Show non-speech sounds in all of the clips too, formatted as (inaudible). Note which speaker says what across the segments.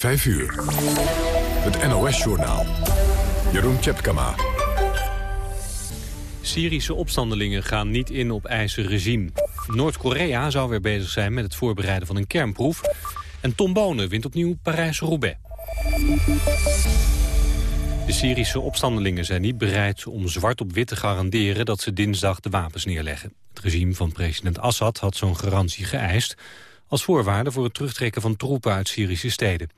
Speaker 1: 5 uur. Het NOS-journaal. Jeroen Tjepkama.
Speaker 2: Syrische opstandelingen gaan niet in op eisen regime. Noord-Korea zou weer bezig zijn met het voorbereiden van een kernproef. En Tom Bonen wint opnieuw Parijs-Roubaix. De Syrische opstandelingen zijn niet bereid om zwart op wit te garanderen dat ze dinsdag de wapens neerleggen. Het regime van president Assad had zo'n garantie geëist als voorwaarde voor het terugtrekken van troepen uit Syrische steden.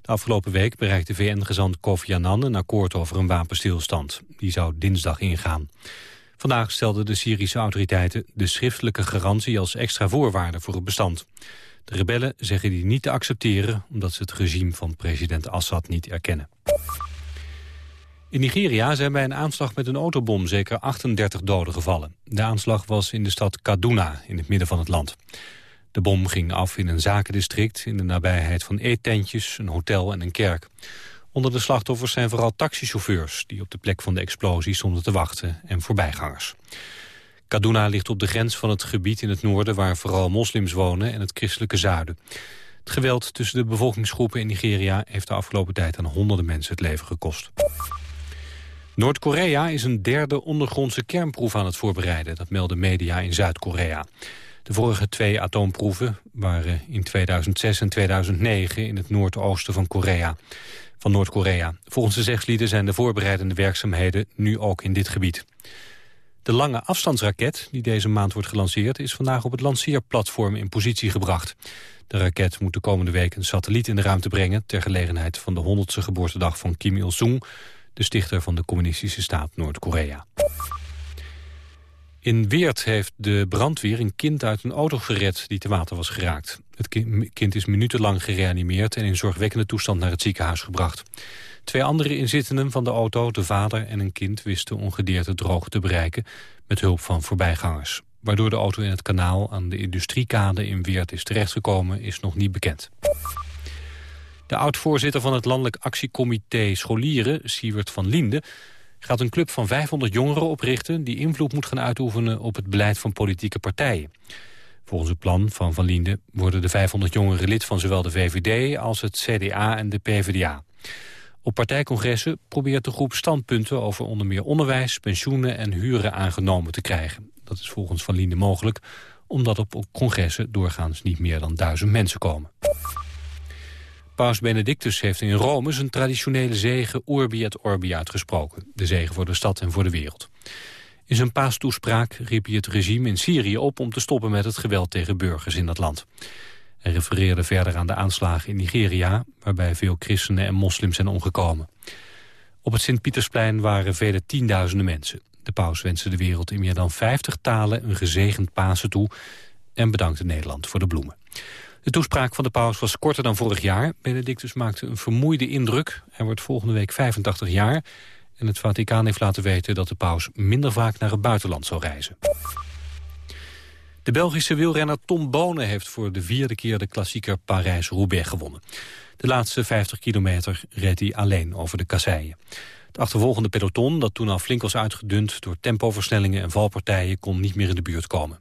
Speaker 2: De afgelopen week bereikte VN-gezant Kofi Annan een akkoord over een wapenstilstand. Die zou dinsdag ingaan. Vandaag stelden de Syrische autoriteiten de schriftelijke garantie als extra voorwaarde voor het bestand. De rebellen zeggen die niet te accepteren omdat ze het regime van president Assad niet erkennen. In Nigeria zijn bij een aanslag met een autobom zeker 38 doden gevallen. De aanslag was in de stad Kaduna, in het midden van het land. De bom ging af in een zakendistrict in de nabijheid van eettentjes, een hotel en een kerk. Onder de slachtoffers zijn vooral taxichauffeurs die op de plek van de explosie stonden te wachten en voorbijgangers. Kaduna ligt op de grens van het gebied in het noorden waar vooral moslims wonen en het christelijke zuiden. Het geweld tussen de bevolkingsgroepen in Nigeria heeft de afgelopen tijd aan honderden mensen het leven gekost. Noord-Korea is een derde ondergrondse kernproef aan het voorbereiden, dat melden media in Zuid-Korea. De vorige twee atoomproeven waren in 2006 en 2009 in het noordoosten van Korea van Noord-Korea. Volgens de zegslieden zijn de voorbereidende werkzaamheden nu ook in dit gebied. De lange afstandsraket die deze maand wordt gelanceerd... is vandaag op het lanceerplatform in positie gebracht. De raket moet de komende week een satelliet in de ruimte brengen... ter gelegenheid van de 100ste geboortedag van Kim Il-sung... de stichter van de communistische staat Noord-Korea. In Weert heeft de brandweer een kind uit een auto gered die te water was geraakt. Het kind is minutenlang gereanimeerd en in zorgwekkende toestand naar het ziekenhuis gebracht. Twee andere inzittenden van de auto, de vader en een kind, wisten ongedeerd het droog te bereiken met hulp van voorbijgangers. Waardoor de auto in het kanaal aan de industriekade in Weert is terechtgekomen is nog niet bekend. De oud-voorzitter van het Landelijk Actiecomité Scholieren, Siewert van Liende gaat een club van 500 jongeren oprichten... die invloed moet gaan uitoefenen op het beleid van politieke partijen. Volgens het plan van Van Liende worden de 500 jongeren lid van zowel de VVD als het CDA en de PvdA. Op partijcongressen probeert de groep standpunten over onder meer onderwijs, pensioenen en huren aangenomen te krijgen. Dat is volgens Van Liende mogelijk, omdat op congressen doorgaans niet meer dan duizend mensen komen. Paus Benedictus heeft in Rome zijn traditionele zegen Urbi et Orbi uitgesproken. De zegen voor de stad en voor de wereld. In zijn paastoespraak riep hij het regime in Syrië op om te stoppen met het geweld tegen burgers in dat land. Hij refereerde verder aan de aanslagen in Nigeria, waarbij veel christenen en moslims zijn omgekomen. Op het Sint-Pietersplein waren vele tienduizenden mensen. De paus wenste de wereld in meer dan 50 talen een gezegend Pasen toe en bedankte Nederland voor de bloemen. De toespraak van de paus was korter dan vorig jaar. Benedictus maakte een vermoeide indruk. Hij wordt volgende week 85 jaar. En het Vaticaan heeft laten weten dat de paus minder vaak naar het buitenland zal reizen. De Belgische wielrenner Tom Bonen heeft voor de vierde keer de klassieker Parijs-Roubaix gewonnen. De laatste 50 kilometer reed hij alleen over de kasseien. Het achtervolgende peloton, dat toen al flink was uitgedund door tempoversnellingen en valpartijen, kon niet meer in de buurt komen.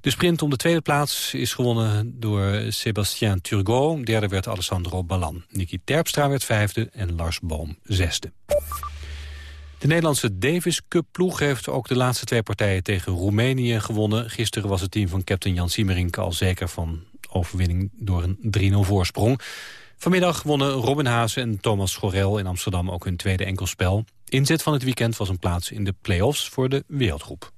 Speaker 2: De sprint om de tweede plaats is gewonnen door Sébastien Turgot. Derde werd Alessandro Ballan. Niki Terpstra werd vijfde en Lars Boom zesde. De Nederlandse Davis Cup ploeg heeft ook de laatste twee partijen tegen Roemenië gewonnen. Gisteren was het team van captain Jan Siemerink al zeker van overwinning door een 3-0 voorsprong. Vanmiddag wonnen Robin Haase en Thomas Schorel in Amsterdam ook hun tweede enkelspel. Inzet van het weekend was een plaats in de play-offs voor de wereldgroep.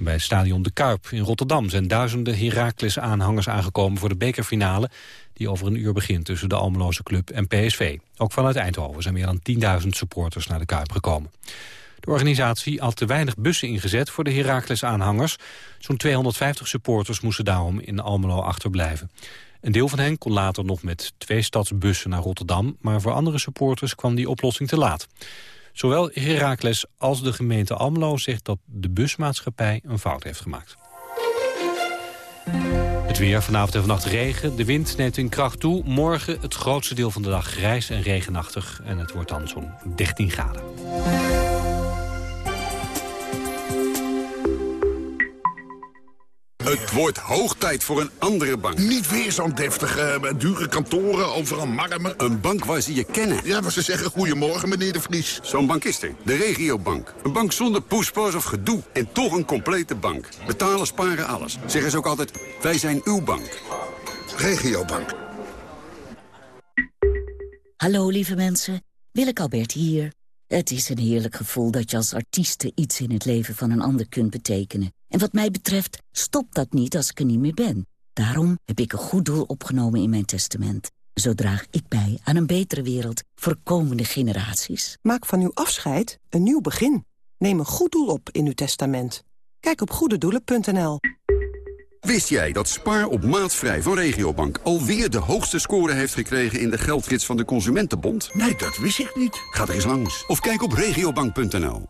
Speaker 2: Bij het stadion De Kuip in Rotterdam zijn duizenden Heracles-aanhangers aangekomen voor de bekerfinale die over een uur begint tussen de Almeloze Club en PSV. Ook vanuit Eindhoven zijn meer dan 10.000 supporters naar de Kuip gekomen. De organisatie had te weinig bussen ingezet voor de Heracles-aanhangers. Zo'n 250 supporters moesten daarom in Almelo achterblijven. Een deel van hen kon later nog met twee stadsbussen naar Rotterdam... maar voor andere supporters kwam die oplossing te laat. Zowel Heracles als de gemeente Almelo zegt dat de busmaatschappij een fout heeft gemaakt. Het weer, vanavond en vannacht regen. De wind neemt in kracht toe. Morgen het grootste deel van de dag grijs en regenachtig. En het wordt dan zo'n 13 graden.
Speaker 3: Het wordt hoog tijd voor een andere bank.
Speaker 4: Niet weer zo'n deftige, eh, dure kantoren, overal marmer.
Speaker 3: Een bank waar ze je kennen.
Speaker 4: Ja, maar ze zeggen goedemorgen, meneer de Vries.
Speaker 3: Zo'n bank is er. De regiobank. Een bank zonder poespas of gedoe. En toch een complete bank. Betalen, sparen, alles. Zeggen ze ook altijd, wij zijn uw bank.
Speaker 4: Regiobank.
Speaker 5: Hallo lieve mensen, Willeke Albert hier. Het is een heerlijk gevoel dat je als artieste iets in het leven van een ander kunt betekenen. En wat mij betreft stopt dat niet als ik er niet meer ben. Daarom heb ik een goed doel opgenomen in mijn testament. Zo draag ik bij aan een betere wereld voor komende generaties.
Speaker 6: Maak van uw afscheid een nieuw begin. Neem een goed doel op in uw testament. Kijk op goededoelen.nl.
Speaker 3: Wist jij dat Spaar op maatvrij van Regiobank alweer de hoogste score heeft gekregen in de geldgids van de Consumentenbond?
Speaker 4: Nee, dat wist ik niet.
Speaker 3: Ga er eens langs of kijk op regiobank.nl.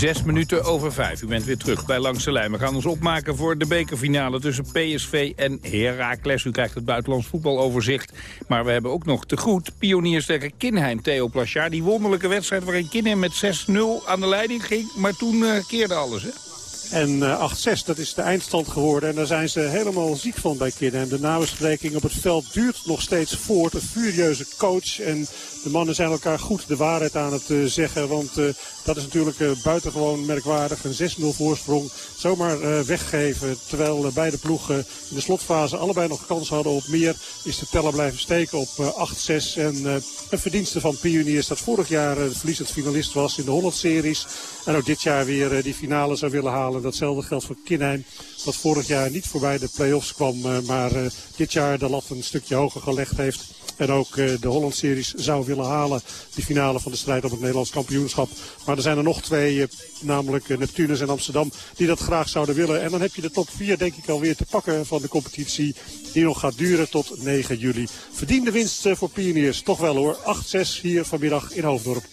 Speaker 7: Zes minuten over vijf. U bent weer terug bij Langs de Lijn. We gaan ons opmaken voor de bekerfinale tussen PSV en Heracles. U krijgt het buitenlands voetbaloverzicht. Maar we hebben ook nog te goed pioniers tegen Kinheim, Theo Plachard. Die wonderlijke wedstrijd waarin Kinheim met 6-0 aan de leiding ging. Maar toen uh, keerde alles, hè?
Speaker 8: En uh, 8-6, dat is de eindstand geworden. En daar zijn ze helemaal ziek van bij Kinheim. De nabespreking op het veld duurt nog steeds voort. Een furieuze coach en de mannen zijn elkaar goed de waarheid aan het uh, zeggen. Want uh, dat is natuurlijk uh, buitengewoon merkwaardig. Een 6-0 voorsprong zomaar weggeven. Terwijl beide ploegen in de slotfase allebei nog kans hadden op meer. Is de teller blijven steken op 8-6. En een verdienste van Pioniers dat vorig jaar de verliezend finalist was in de Holland-series. En ook dit jaar weer die finale zou willen halen. Datzelfde geldt voor Kinheim. Dat vorig jaar niet voorbij de play-offs kwam. Maar dit jaar de lat een stukje hoger gelegd heeft. En ook de Holland-series zou willen halen. Die finale van de strijd om het Nederlands kampioenschap. Maar er zijn er nog twee, namelijk Neptunus en Amsterdam, die dat graag zouden willen. En dan heb je de top 4 denk ik alweer te pakken van de competitie. Die nog gaat duren tot 9 juli. Verdiende winst voor Pioniers. Toch wel hoor. 8-6 hier vanmiddag in Hoofddorp.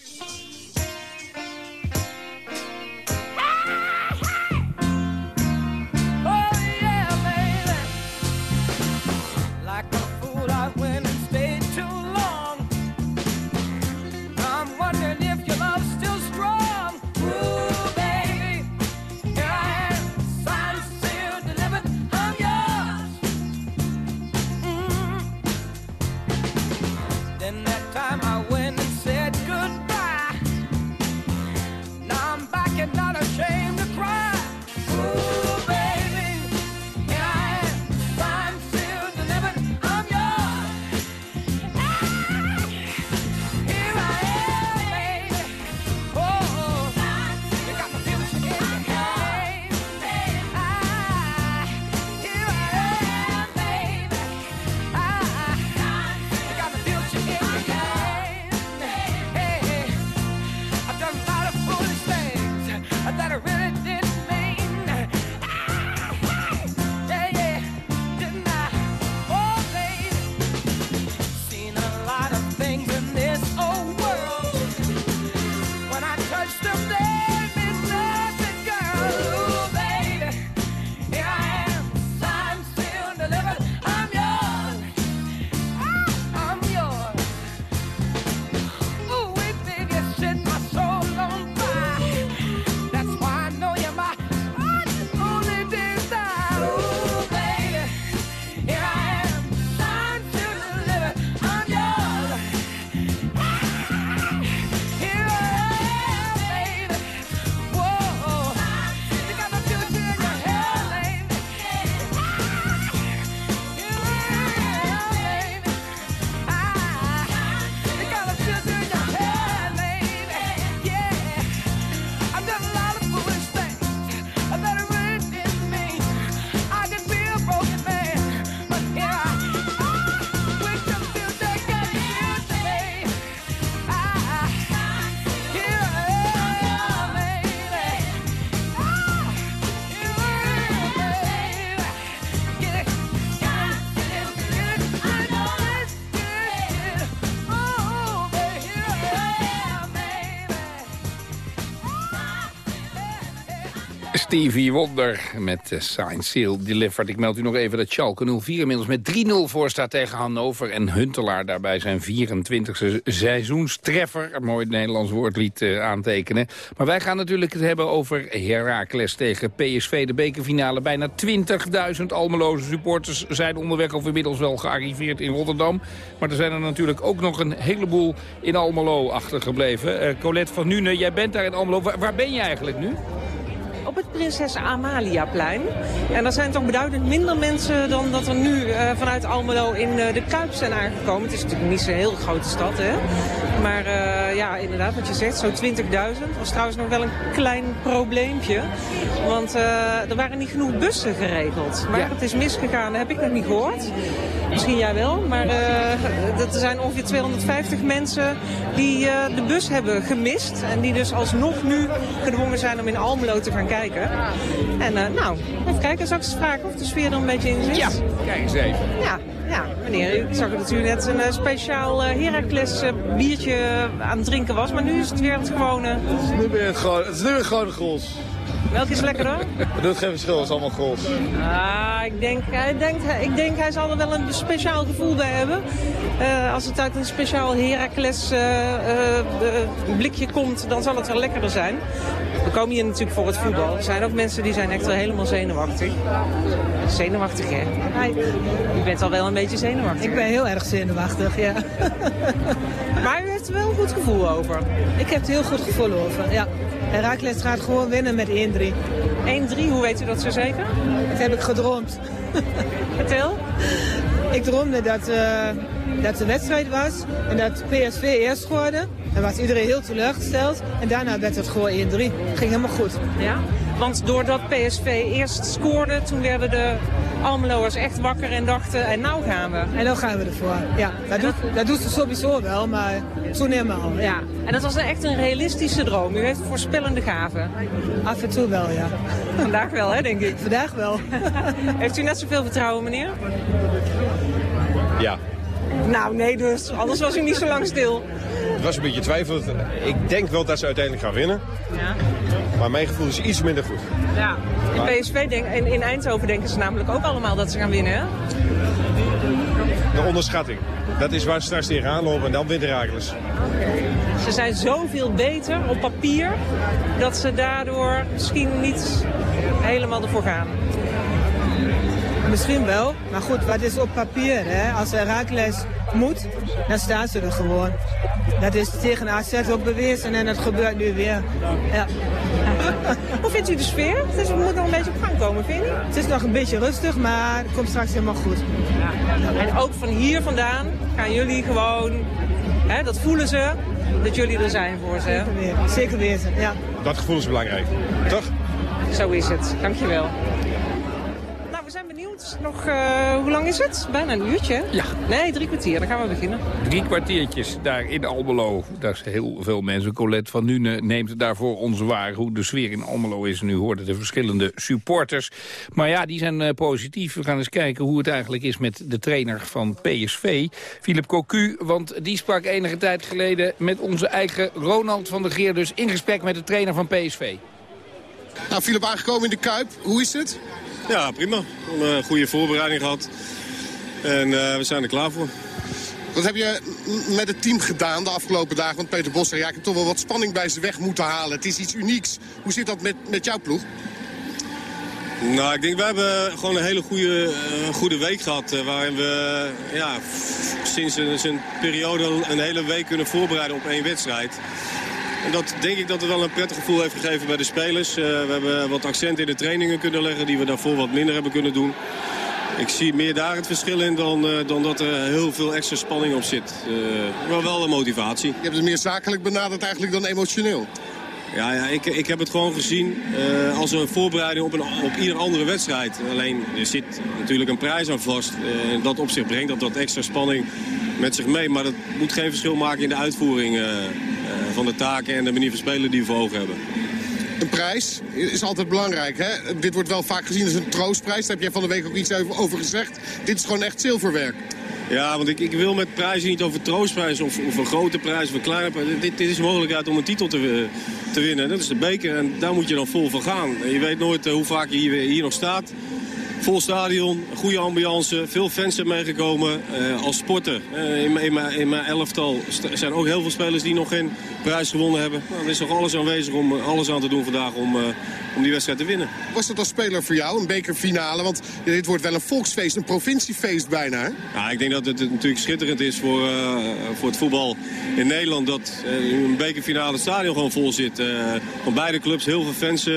Speaker 7: Stevie Wonder met uh, Sign Seal Delivered. Ik meld u nog even dat Schalke 04 inmiddels met 3-0 voor staat tegen Hannover. En Huntelaar daarbij zijn 24e seizoenstreffer. Een mooi Nederlands woord liet uh, aantekenen. Maar wij gaan natuurlijk het hebben over Heracles tegen PSV. De bekerfinale. Bijna 20.000 Almeloze supporters zijn onderweg of inmiddels wel gearriveerd in Rotterdam. Maar er zijn er natuurlijk ook nog een heleboel in Almelo achtergebleven. Uh, Colette van Nune, jij bent daar in Almelo. Waar, waar ben je eigenlijk nu?
Speaker 9: Het Prinses Amaliaplein. En er zijn toch beduidend minder mensen dan dat er nu uh, vanuit Almelo in uh, de Kuip zijn aangekomen. Het is natuurlijk niet zo'n heel grote stad, hè. Maar uh, ja, inderdaad, wat je zegt, zo'n 20.000. was trouwens nog wel een klein probleempje. Want er waren niet genoeg bussen geregeld. Maar ja. het is misgegaan, heb ik nog niet gehoord. Misschien jij wel, maar er zijn ongeveer 250 mensen die de bus hebben gemist. En die dus alsnog nu gedwongen zijn om in Almelo te gaan kijken. En uh, nou, even kijken. Zal ik eens vragen of de sfeer er een beetje in zit?
Speaker 7: Ja, kijk eens even.
Speaker 9: Ja, ja meneer, ik zag dat u net een uh, speciaal uh, Heracles biertje aan het drinken was. Maar nu is het weer het gewone...
Speaker 10: Het is nu weer, gewoon, het is nu weer gewoon gros.
Speaker 9: Welke is lekkerder?
Speaker 10: Het doet geen verschil, het is allemaal gros.
Speaker 9: Ah, ik denk, hij denkt, ik denk hij zal er wel een speciaal gevoel bij hebben. Uh, als het uit een speciaal Heracles uh, uh, blikje komt, dan zal het wel lekkerder zijn. We komen hier natuurlijk voor het voetbal. Er zijn ook mensen die zijn echt wel helemaal zenuwachtig. Zenuwachtig, hè? Hi. U bent al wel een beetje zenuwachtig.
Speaker 11: Ik ben heel erg zenuwachtig, ja. (laughs)
Speaker 9: maar u heeft er wel een goed gevoel over.
Speaker 11: Ik heb er heel goed gevoel over, ja. Herakles gaat gewoon winnen met 1-3. 1-3,
Speaker 9: hoe weet u dat zo zeker?
Speaker 11: Dat heb ik gedroomd.
Speaker 9: Vertel.
Speaker 11: Ik droomde dat, uh, dat de wedstrijd was en dat PSV eerst scoorde. Dan was iedereen heel teleurgesteld en daarna werd het gewoon 1-3. Ging helemaal goed.
Speaker 9: Ja, want doordat PSV eerst scoorde, toen werden de Almeloers echt wakker en dachten, en nou gaan we.
Speaker 11: En nou gaan we ervoor, ja. Dat, doet, dat doet ze sowieso wel, maar toen helemaal.
Speaker 9: Ja, en dat was echt een realistische droom. U heeft voorspellende gaven.
Speaker 11: Af en toe wel, ja.
Speaker 9: Vandaag wel, hè, denk ik.
Speaker 11: Vandaag wel. (laughs)
Speaker 9: heeft u net zoveel vertrouwen, meneer?
Speaker 10: Ja.
Speaker 9: Nou, nee dus. Anders was u niet zo lang stil.
Speaker 10: Het was een beetje twijfel. Ik denk wel dat ze uiteindelijk gaan winnen. Ja. Maar mijn gevoel is iets minder goed.
Speaker 9: Ja. In PSV denk, in, in Eindhoven denken ze namelijk ook allemaal dat ze gaan winnen, hè?
Speaker 10: De onderschatting. Dat is waar ze straks tegenaan lopen en dan wint Herakles.
Speaker 9: Ze zijn zoveel beter op papier dat ze daardoor misschien niet helemaal ervoor gaan.
Speaker 11: Misschien wel, maar goed, wat is op papier? Hè? Als Herakles moet, dan staan ze er gewoon. Dat is tegen AZ ook bewezen en dat gebeurt nu weer. Ja. (laughs)
Speaker 9: Hoe vindt u de sfeer? Het, moet nog een beetje op gang komen, vind je
Speaker 11: Het is nog een beetje rustig, maar het komt straks helemaal goed.
Speaker 9: Ja. En ook van hier vandaan gaan jullie gewoon, hè, dat voelen ze, dat jullie er zijn voor ze.
Speaker 11: Zeker, weer. Zeker weten, ja.
Speaker 10: Dat gevoel is belangrijk, toch?
Speaker 9: Zo is het, dankjewel nog, uh, hoe lang is het? Bijna een uurtje?
Speaker 7: Ja.
Speaker 9: Nee, drie kwartier. Dan gaan we beginnen.
Speaker 7: Drie kwartiertjes daar in Almelo. Daar is heel veel mensen. Colette van Nune neemt daarvoor ons waar hoe de sfeer in Almelo is. Nu hoorden de verschillende supporters. Maar ja, die zijn uh, positief. We gaan eens kijken hoe het eigenlijk is met de trainer van PSV, Philip Cocu. Want die sprak enige tijd geleden met onze eigen Ronald van der Geer. Dus in gesprek met de trainer van PSV.
Speaker 12: Nou, Philip aangekomen in de Kuip. Hoe is het?
Speaker 13: Ja, prima. Een goede voorbereiding gehad. En uh, we zijn er klaar voor.
Speaker 12: Wat heb je met het team gedaan de afgelopen dagen? Want Peter Bos zei, ja, ik heb toch wel wat spanning bij ze weg moeten halen. Het is iets unieks. Hoe zit dat met, met jouw ploeg?
Speaker 13: Nou, ik denk, we hebben gewoon een hele goede, uh, goede week gehad. Uh, waarin we ja, sinds een, een periode een hele week kunnen voorbereiden op één wedstrijd. Dat denk ik dat het wel een prettig gevoel heeft gegeven bij de spelers. Uh, we hebben wat accenten in de trainingen kunnen leggen die we daarvoor wat minder hebben kunnen doen. Ik zie meer daar het verschil in dan, uh, dan dat er heel veel extra spanning op zit. Uh, maar wel een motivatie.
Speaker 12: Je hebt het meer zakelijk benaderd eigenlijk dan emotioneel.
Speaker 13: Ja, ja ik, ik heb het gewoon gezien uh, als een voorbereiding op, een, op ieder andere wedstrijd. Alleen, er zit natuurlijk een prijs aan vast. In dat opzicht brengt dat wat extra spanning met zich mee. Maar dat moet geen verschil maken in de uitvoering uh, van de taken en de manier van spelen die we voor ogen hebben.
Speaker 12: Een prijs is altijd belangrijk. Hè? Dit wordt wel vaak gezien als een troostprijs. Daar heb jij van de week ook iets over gezegd. Dit is gewoon echt zilverwerk.
Speaker 13: Ja, want ik, ik wil met prijzen niet over troostprijzen of, of een grote prijs of een kleine prijs. Dit, dit is de mogelijkheid om een titel te, te winnen. Dat is de beker en daar moet je dan vol van gaan. je weet nooit hoe vaak je hier, hier nog staat. Vol stadion, goede ambiance, veel fans zijn meegekomen. Uh, als sporter uh, in, in, mijn, in mijn elftal zijn ook heel veel spelers die nog geen prijs gewonnen hebben. Nou, er is nog alles aanwezig om uh, alles aan te doen vandaag om, om die wedstrijd te winnen.
Speaker 12: Was dat als speler voor jou, een bekerfinale? Want dit wordt wel een volksfeest, een provinciefeest bijna. Hè?
Speaker 13: Ja, ik denk dat het natuurlijk schitterend is voor, voor het voetbal in Nederland... dat een bekerfinale stadion gewoon vol zit. van beide clubs heel veel fans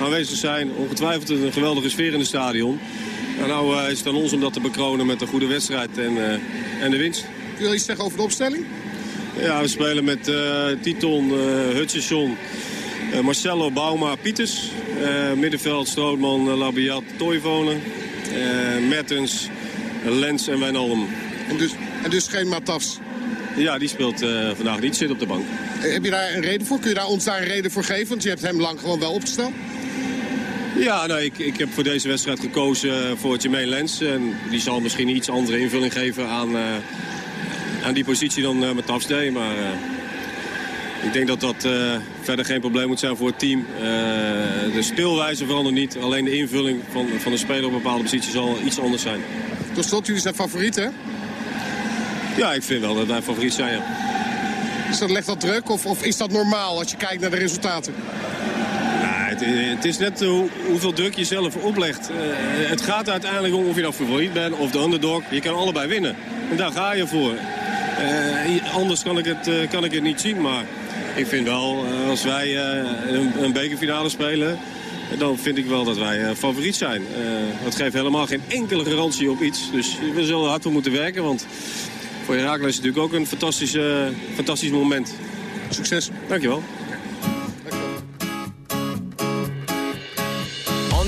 Speaker 13: aanwezig zijn. Ongetwijfeld een geweldige sfeer in het stadion. En nou uh, is het aan ons om dat te bekronen met een goede wedstrijd en, uh, en de winst.
Speaker 12: Kun je iets zeggen over de opstelling?
Speaker 13: Ja, we spelen met uh, Titon, Hutchison, Marcelo, Bauma, Pieters. middenveld, Strootman, Labiat, Toivonen. Mertens, Lens en Wijnaldum.
Speaker 12: En dus, en dus geen Matafs?
Speaker 13: Ja, die speelt vandaag niet, zit op de bank.
Speaker 12: Heb je daar een reden voor? Kun je daar ons daar een reden voor geven? Want je hebt hem lang gewoon wel opgesteld. (laughs)
Speaker 13: Ja, nou, ik, ik heb voor deze wedstrijd gekozen voor Jermaine Lens. En die zal misschien iets andere invulling geven aan, uh, aan die positie dan uh, met Tafsday. Maar uh, ik denk dat dat verder geen probleem moet zijn voor het team. de speelwijze verandert niet. Alleen de invulling van, van de speler op een bepaalde positie zal iets anders zijn.
Speaker 12: Tot slot, jullie zijn favoriet, hè?
Speaker 13: Ja, ik vind wel dat wij favoriet zijn, ja.
Speaker 12: Is dat, legt dat druk of, of is dat normaal als je kijkt naar de resultaten?
Speaker 13: Het, is net hoe, hoeveel druk je zelf oplegt. Uh, het gaat uiteindelijk om of je nou favoriet bent of de underdog. Je kan allebei winnen. En daar ga je voor. Anders kan ik, het, kan ik het niet zien. Maar ik vind wel, als wij een, een, bekerfinale spelen... dan vind ik wel dat wij favoriet zijn. dat geeft helemaal geen enkele garantie op iets. Dus we zullen hard voor moeten werken. Want voor Herakles is het natuurlijk ook een fantastisch, fantastisch moment.
Speaker 12: Succes.
Speaker 13: Dankjewel.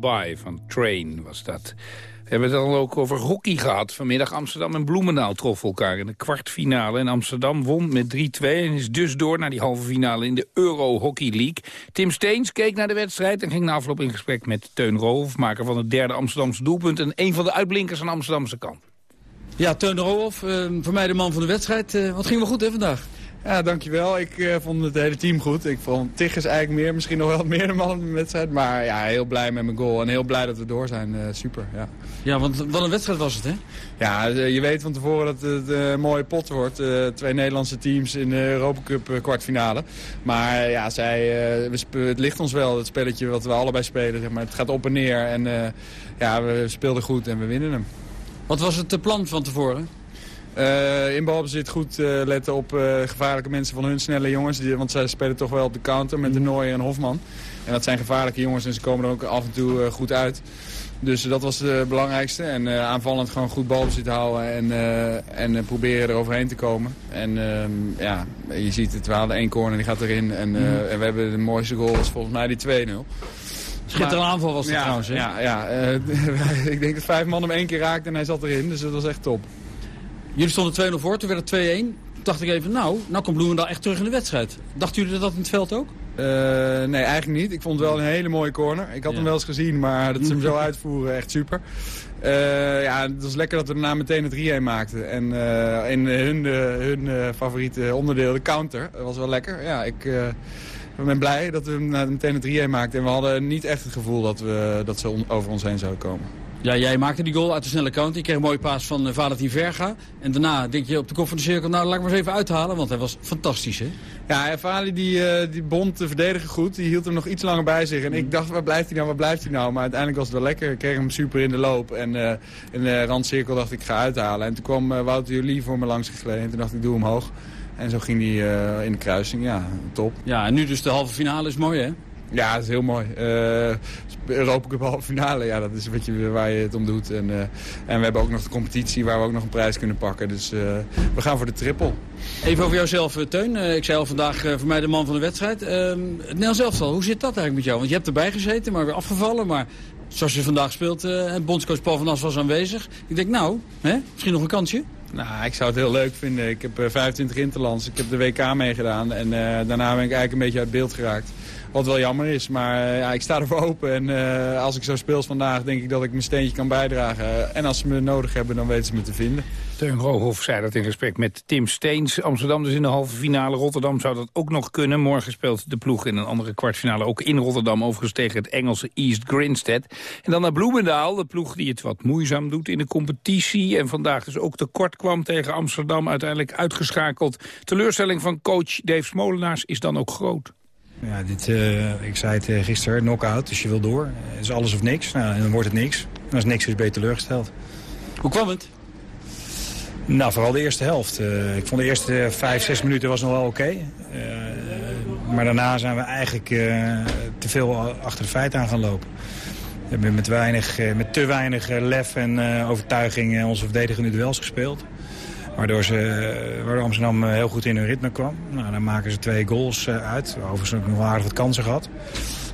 Speaker 7: By van Train was dat. We hebben het al ook over hockey gehad. Vanmiddag Amsterdam en Bloemendaal troffen elkaar in de kwartfinale. En Amsterdam won met 3-2 en is dus door naar die halve finale in de Euro Hockey League. Tim Steens keek naar de wedstrijd en ging na afloop in gesprek met Teun Roof, maker van het derde Amsterdamse doelpunt en een van de uitblinkers aan Amsterdamse kant.
Speaker 14: Ja, Teun Roof, uh, voor mij de man van de wedstrijd. Uh, wat ging wel goed hè vandaag?
Speaker 15: Ja, dankjewel. Ik uh, vond het hele team goed. Ik vond Tigges eigenlijk meer, misschien nog wel (laughs) meer de man van de wedstrijd. Maar ja, heel blij met mijn goal en heel blij dat we door zijn. Uh, super, ja.
Speaker 14: Ja, want wat een wedstrijd was het, hè?
Speaker 15: Ja, je weet van tevoren dat het een mooie pot wordt. Uh, twee Nederlandse teams in de Europa Cup kwartfinale. Maar ja, zij, het ligt ons wel, het spelletje wat we allebei spelen. Zeg maar. Het gaat op en neer en ja, we speelden goed en we winnen hem.
Speaker 14: Wat was het plan van tevoren?
Speaker 15: Uh, in balbezit goed uh, letten op uh, gevaarlijke mensen van hun snelle jongens. Die, want zij spelen toch wel op de counter met de Nooy en Hofman. En dat zijn gevaarlijke jongens en ze komen er ook af en toe goed uit. Dus dat was het belangrijkste. En aanvallend gewoon goed balbezit houden en, en proberen er overheen te komen. En ehm, ja, je ziet het, we hadden één corner die gaat erin. En, en we hebben de mooiste goal, was volgens mij die 2-0.
Speaker 14: Schitterende aanval was het
Speaker 15: ja,
Speaker 14: trouwens, hè?
Speaker 15: Ja, ja (laughs) ik denk dat vijf man hem één keer raakte en hij zat erin. Dus dat was echt top.
Speaker 14: Jullie stonden 2-0 voor, toen werd het 2-1. Toen dacht ik even, nou, nou komt Bloemendaal echt terug in de wedstrijd. Dachten jullie dat in het veld ook?
Speaker 15: Uh, nee, eigenlijk niet. Ik vond het wel een hele mooie corner. Ik had ja. hem wel eens gezien, maar dat ze hem zo (laughs) uitvoeren, echt super. Uh, ja, het was lekker dat we daarna meteen het 3-1 maakten. En uh, in hun, hun favoriete onderdeel, de counter, dat was wel lekker. Ja, ik ben blij dat we meteen het 3-1 maakten. En we hadden niet echt het gevoel dat, we, dat ze over ons heen zouden komen.
Speaker 14: Ja, jij maakte die goal uit de snelle kant. Je kreeg een mooie paas van uh, Valentin Verga. En daarna denk je op de kop van de cirkel, nou laat ik maar eens even uithalen. Want hij was fantastisch, hè?
Speaker 15: Ja, Valentin die, uh, die bond te verdedigen goed. Die hield hem nog iets langer bij zich. En ik dacht, waar blijft hij nou, waar blijft hij nou? Maar uiteindelijk was het wel lekker. Ik kreeg hem super in de loop. En uh, in de randcirkel dacht ik, ik ga uithalen. En toen kwam Wouter Jolie voor me langs gegleden. En toen dacht ik, doe hem hoog. En zo ging hij in de kruising. Ja, top.
Speaker 14: Ja, en nu dus de halve finale is mooi, hè?
Speaker 15: Ja, dat is heel mooi. Uh, Europa Cup halve finale, ja, dat is een beetje waar je het om doet. En, uh, en we hebben ook nog de competitie waar we ook nog een prijs kunnen pakken. Dus uh, we gaan voor de triple.
Speaker 14: Even over jouzelf, Teun. ik zei al vandaag voor mij de man van de wedstrijd. Ehm, het Nederlands elftal, hoe zit dat eigenlijk met jou? Want je hebt erbij gezeten, maar weer afgevallen. Maar zoals je vandaag speelt, bondscoach Paul van As was aanwezig. Ik denk, nou, hè, misschien nog een kansje?
Speaker 15: Nou, ik zou het heel leuk vinden. Ik heb 25 interlands, ik heb de WK meegedaan. En daarna ben ik eigenlijk een beetje uit beeld geraakt. Wat wel jammer is, maar ja, ik sta ervoor open. En uh, als ik zo speel vandaag, denk ik dat ik mijn steentje kan bijdragen. En als ze me nodig hebben, dan weten ze me te vinden.
Speaker 7: Teun Roohoff zei dat in gesprek met Tim Steens. Amsterdam dus in de halve finale. Rotterdam zou dat ook nog kunnen. Morgen speelt de ploeg in een andere kwartfinale. Ook in Rotterdam, overigens tegen het Engelse East Grinstead. En dan naar Bloemendaal, de ploeg die het wat moeizaam doet in de competitie. En vandaag dus ook tekort kwam tegen Amsterdam. Uiteindelijk uitgeschakeld. Teleurstelling van coach Dave Smolenaars is dan ook groot.
Speaker 16: Ja, dit, uh, ik zei het uh, gisteren, knock-out, dus je wil door. Het is alles of niks. Nou, en dan wordt het niks. En als niks is, ben je teleurgesteld.
Speaker 14: Hoe kwam het?
Speaker 16: Nou, vooral de eerste helft. Uh, ik vond de eerste vijf, zes minuten was nog wel oké. Okay. maar daarna zijn we eigenlijk te veel achter de feiten aan gaan lopen. We hebben met, weinig, met te weinig lef en overtuiging onze verdedigende duels gespeeld. Waardoor, ze, waardoor Amsterdam eh, heel goed in hun ritme kwam. Nou, dan maken ze twee goals eh, uit. Overigens ook nog wel aardig wat kansen gehad.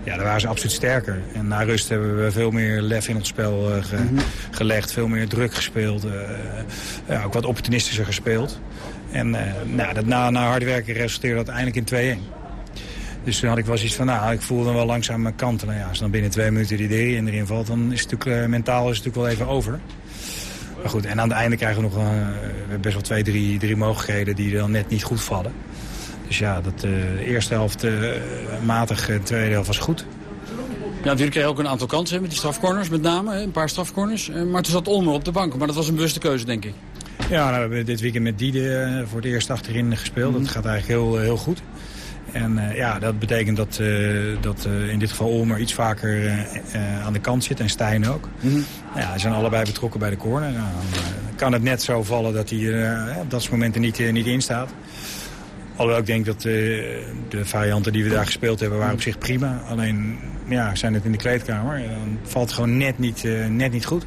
Speaker 16: Ja, daar waren ze absoluut sterker. En na rust hebben we veel meer lef in het spel ge, mm -hmm. gelegd. Veel meer druk gespeeld. Uh, ja, ook wat opportunistischer gespeeld. En uh, nou, dat na, na hard werken resulteerde dat eindelijk in 2-1. Dus toen had ik wel zoiets van, nou, ik voel dan wel langzaam mijn kanten. Nou ja, als dan binnen twee minuten die drie erin valt, dan is het natuurlijk mentaal is het natuurlijk wel even over. Maar goed, en aan het einde krijgen we nog uh, best wel twee, drie, drie mogelijkheden die dan net niet goed vallen. Dus ja, dat, de eerste helft uh, matig, de tweede helft was goed.
Speaker 14: Ja, natuurlijk kreeg ook een aantal kansen met die strafcorners met name. Een paar strafcorners. Maar toen zat Olmer op de bank. Maar dat was een bewuste keuze, denk ik.
Speaker 16: Ja, nou, we hebben dit weekend met Diede voor het eerst achterin gespeeld. Mm. Dat gaat eigenlijk heel, heel goed. En uh, ja, dat betekent dat, uh, dat uh, in dit geval Olmer iets vaker aan de kant zit en Stijn ook. Mm -hmm. ja, ze zijn allebei betrokken bij de corner. Nou, dan kan het net zo vallen dat hij op dat soort momenten niet, niet in staat. Alhoewel ik denk dat de varianten die we daar gespeeld hebben waren op zich prima. Alleen ja, zijn het in de kleedkamer. Dan valt het gewoon net niet, net niet goed.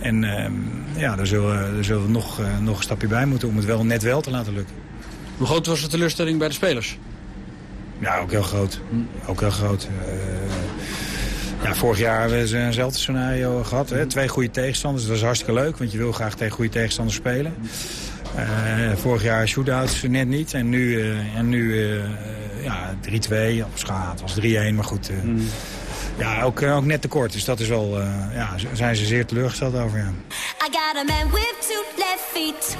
Speaker 16: En ehm, ja, daar zullen, daar zullen we nog, nog een stapje bij moeten om het wel net wel te laten lukken.
Speaker 14: Hoe groot was de teleurstelling bij de spelers?
Speaker 16: Ja, ook heel groot. Ook heel groot. Uh,
Speaker 17: Ja, vorig jaar hebben ze eenzelfde scenario gehad. Hè? Twee goede tegenstanders, dat is hartstikke leuk, want je wil graag tegen goede tegenstanders spelen. Uh, vorig jaar shootouts net niet en nu, uh, en nu uh, ja, 3-2 op schaat was 3-1, maar goed. Mm. Ja, ook, ook net tekort, dus dat is wel, ja, zijn ze zeer teleurgesteld over. Ja. I got a man with two left feet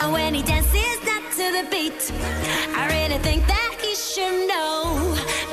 Speaker 17: And when he dances not to the beat I really think that wish you know.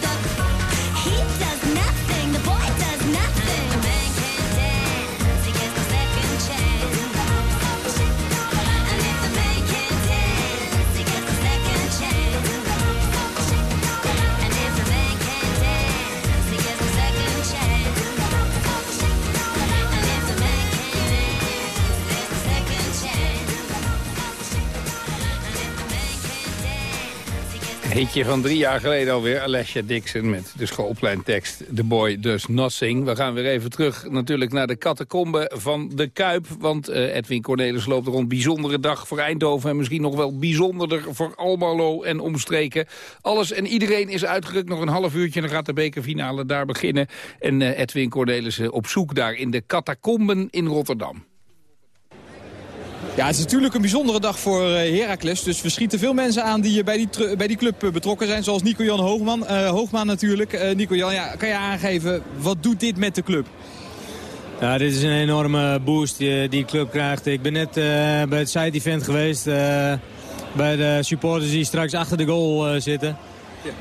Speaker 17: stop
Speaker 7: Hitje van drie jaar geleden alweer, Alessia Dixon met de schoolpleintekst The Boy Does Nothing. We gaan weer even terug natuurlijk naar de catacombe van de Kuip. Want eh, Edwin Cornelis loopt rond bijzondere dag voor Eindhoven... en misschien nog wel bijzonderder voor Almelo en omstreken. Alles en iedereen is uitgerukt. Nog een half uurtje dan gaat de bekerfinale daar beginnen. En eh, Edwin Cornelis op zoek daar in de catacomben in Rotterdam.
Speaker 18: Ja, het is natuurlijk een bijzondere dag voor eh, Heracles. Dus we schieten veel mensen aan die eh, bij die, bij die club eh, betrokken zijn. Zoals Nico-Jan Hoogman. Hoogman natuurlijk. Eh, Nico-Jan, ja, kan je aangeven, wat doet dit met de club?
Speaker 19: Ja, dit is een enorme boost die die club krijgt. Ik ben net bij het side-event geweest. bij de supporters die straks achter de goal zitten.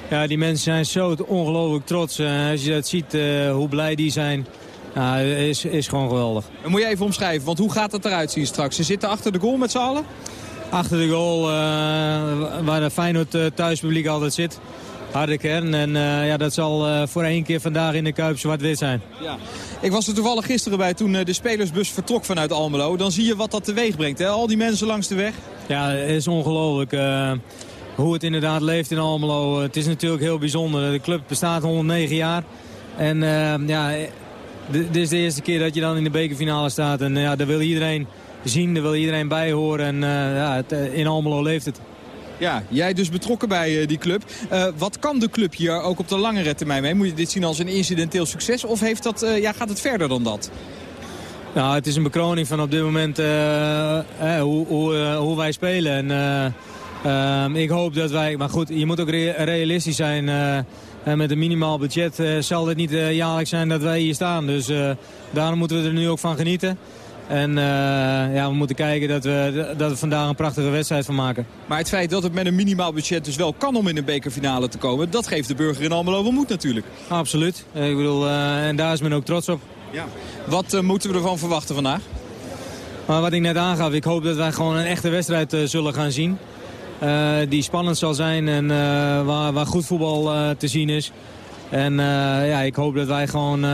Speaker 19: Ja, die mensen zijn zo ongelooflijk trots. Als je dat ziet, hoe blij die zijn. Ja, is, is gewoon geweldig.
Speaker 18: Moet je even omschrijven, want hoe gaat het eruit zien straks? Ze zitten achter de goal met z'n allen?
Speaker 19: Achter de goal, eh, waar de Feyenoord eh, thuispubliek altijd zit. Harde kern. En eh, ja, dat zal voor één keer vandaag in de Kuip zwart-wit zijn.
Speaker 18: Ja. Ik was er toevallig gisteren bij toen de spelersbus vertrok vanuit Almelo. Dan zie je wat dat teweeg brengt, hè? Al die mensen langs de weg.
Speaker 19: Ja, het is ongelooflijk hoe het inderdaad leeft in Almelo. Het is natuurlijk heel bijzonder. De club bestaat 109 jaar. En ja, dit is de eerste keer dat je dan in de bekerfinale staat. En ja, daar wil iedereen zien, daar wil iedereen bij horen. En ja, het, in Almelo leeft het.
Speaker 18: Ja, jij dus betrokken bij die club. Uh, wat kan de club hier ook op de langere termijn mee? Moet je dit zien als een incidenteel succes of heeft dat, uh, ja, gaat het verder dan dat?
Speaker 19: Nou, het is een bekroning van op dit moment uh, hoe, hoe, hoe, wij spelen. En, ehm, ik hoop dat wij... Maar goed, je moet ook realistisch zijn. met een minimaal budget zal het niet jaarlijks zijn dat wij hier staan. Dus daarom moeten we er nu ook van genieten. En uh, ja, we moeten kijken dat we, dat we vandaag een prachtige wedstrijd van maken.
Speaker 18: Maar het feit dat het met een minimaal budget dus wel kan om in een bekerfinale te komen... dat geeft de burger in Almelo wel moed natuurlijk.
Speaker 19: Absoluut. Ik bedoel, uh, en daar is men ook trots op.
Speaker 18: Ja. Wat uh, moeten we ervan verwachten vandaag?
Speaker 19: Maar wat ik net aangaf, ik hoop dat wij gewoon een echte wedstrijd zullen gaan zien. Die spannend zal zijn en waar, waar goed voetbal te zien is. En ja, ik hoop dat wij gewoon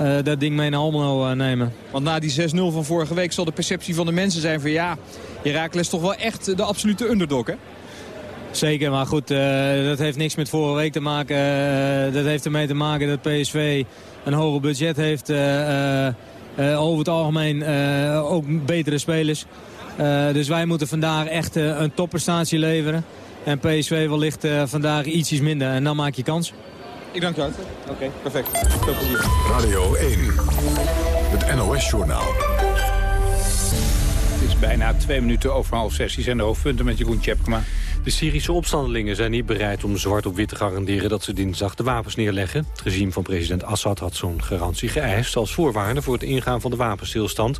Speaker 19: uh, dat ding mee naar Almelo uh, nemen.
Speaker 18: Want na die 6-0 van vorige week zal de perceptie van de mensen zijn van ja, Herakles toch wel echt de absolute underdog hè?
Speaker 19: Zeker, maar goed, uh, dat heeft niks met vorige week te maken. dat heeft ermee te maken dat PSV een hoger budget heeft. over het algemeen ook betere spelers. Dus wij moeten vandaag echt een topprestatie leveren. En PSV wellicht vandaag ietsjes minder. En dan maak je kans.
Speaker 18: Ik dank je uit. Oké, perfect. Veel plezier.
Speaker 1: Radio 1, het NOS-journaal.
Speaker 7: Het is bijna twee minuten over half sessie en de hoofdpunten met Jeroen Tjepkema.
Speaker 2: De Syrische opstandelingen zijn niet bereid om zwart op wit te garanderen dat ze dinsdag de wapens neerleggen. Het regime van president Assad had zo'n garantie geëist als voorwaarde voor het ingaan van de wapenstilstand.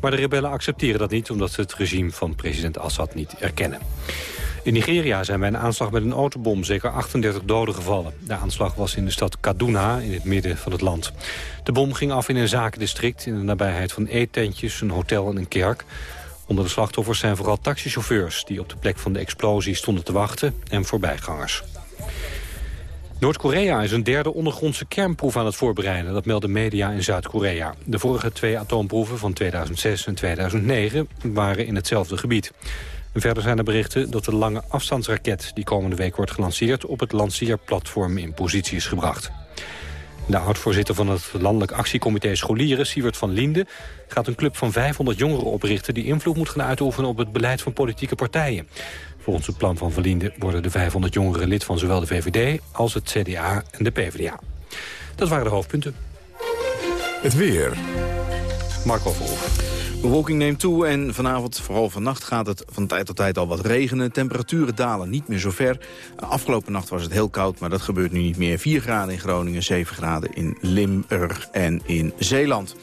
Speaker 2: Maar de rebellen accepteren dat niet omdat ze het regime van president Assad niet erkennen. In Nigeria zijn bij een aanslag met een autobom zeker 38 doden gevallen. De aanslag was in de stad Kaduna, in het midden van het land. De bom ging af in een zakendistrict in de nabijheid van eetentjes, een hotel en een kerk. Onder de slachtoffers zijn vooral taxichauffeurs... die op de plek van de explosie stonden te wachten en voorbijgangers. Noord-Korea is een derde ondergrondse kernproef aan het voorbereiden. Dat melden media in Zuid-Korea. De vorige twee atoomproeven van 2006 en 2009 waren in hetzelfde gebied verder zijn er berichten dat de lange afstandsraket... die komende week wordt gelanceerd... op het lanceerplatform in positie is gebracht. De oud-voorzitter van het Landelijk Actiecomité Scholieren, Siewert van Liende... gaat een club van 500 jongeren oprichten... die invloed moet gaan uitoefenen op het beleid van politieke partijen. Volgens het plan van Van Liende worden de 500 jongeren lid van zowel de VVD... als het CDA en de PvdA. Dat waren de hoofdpunten.
Speaker 1: Het weer.
Speaker 2: Marco Verhoeven.
Speaker 20: Bewolking neemt toe en vanavond, vooral vannacht, gaat het van tijd tot tijd al wat regenen. Temperaturen dalen niet meer zo ver. Afgelopen nacht was het heel koud, maar dat gebeurt nu niet meer. 4 graden in Groningen, 7 graden in Limburg en in Zeeland.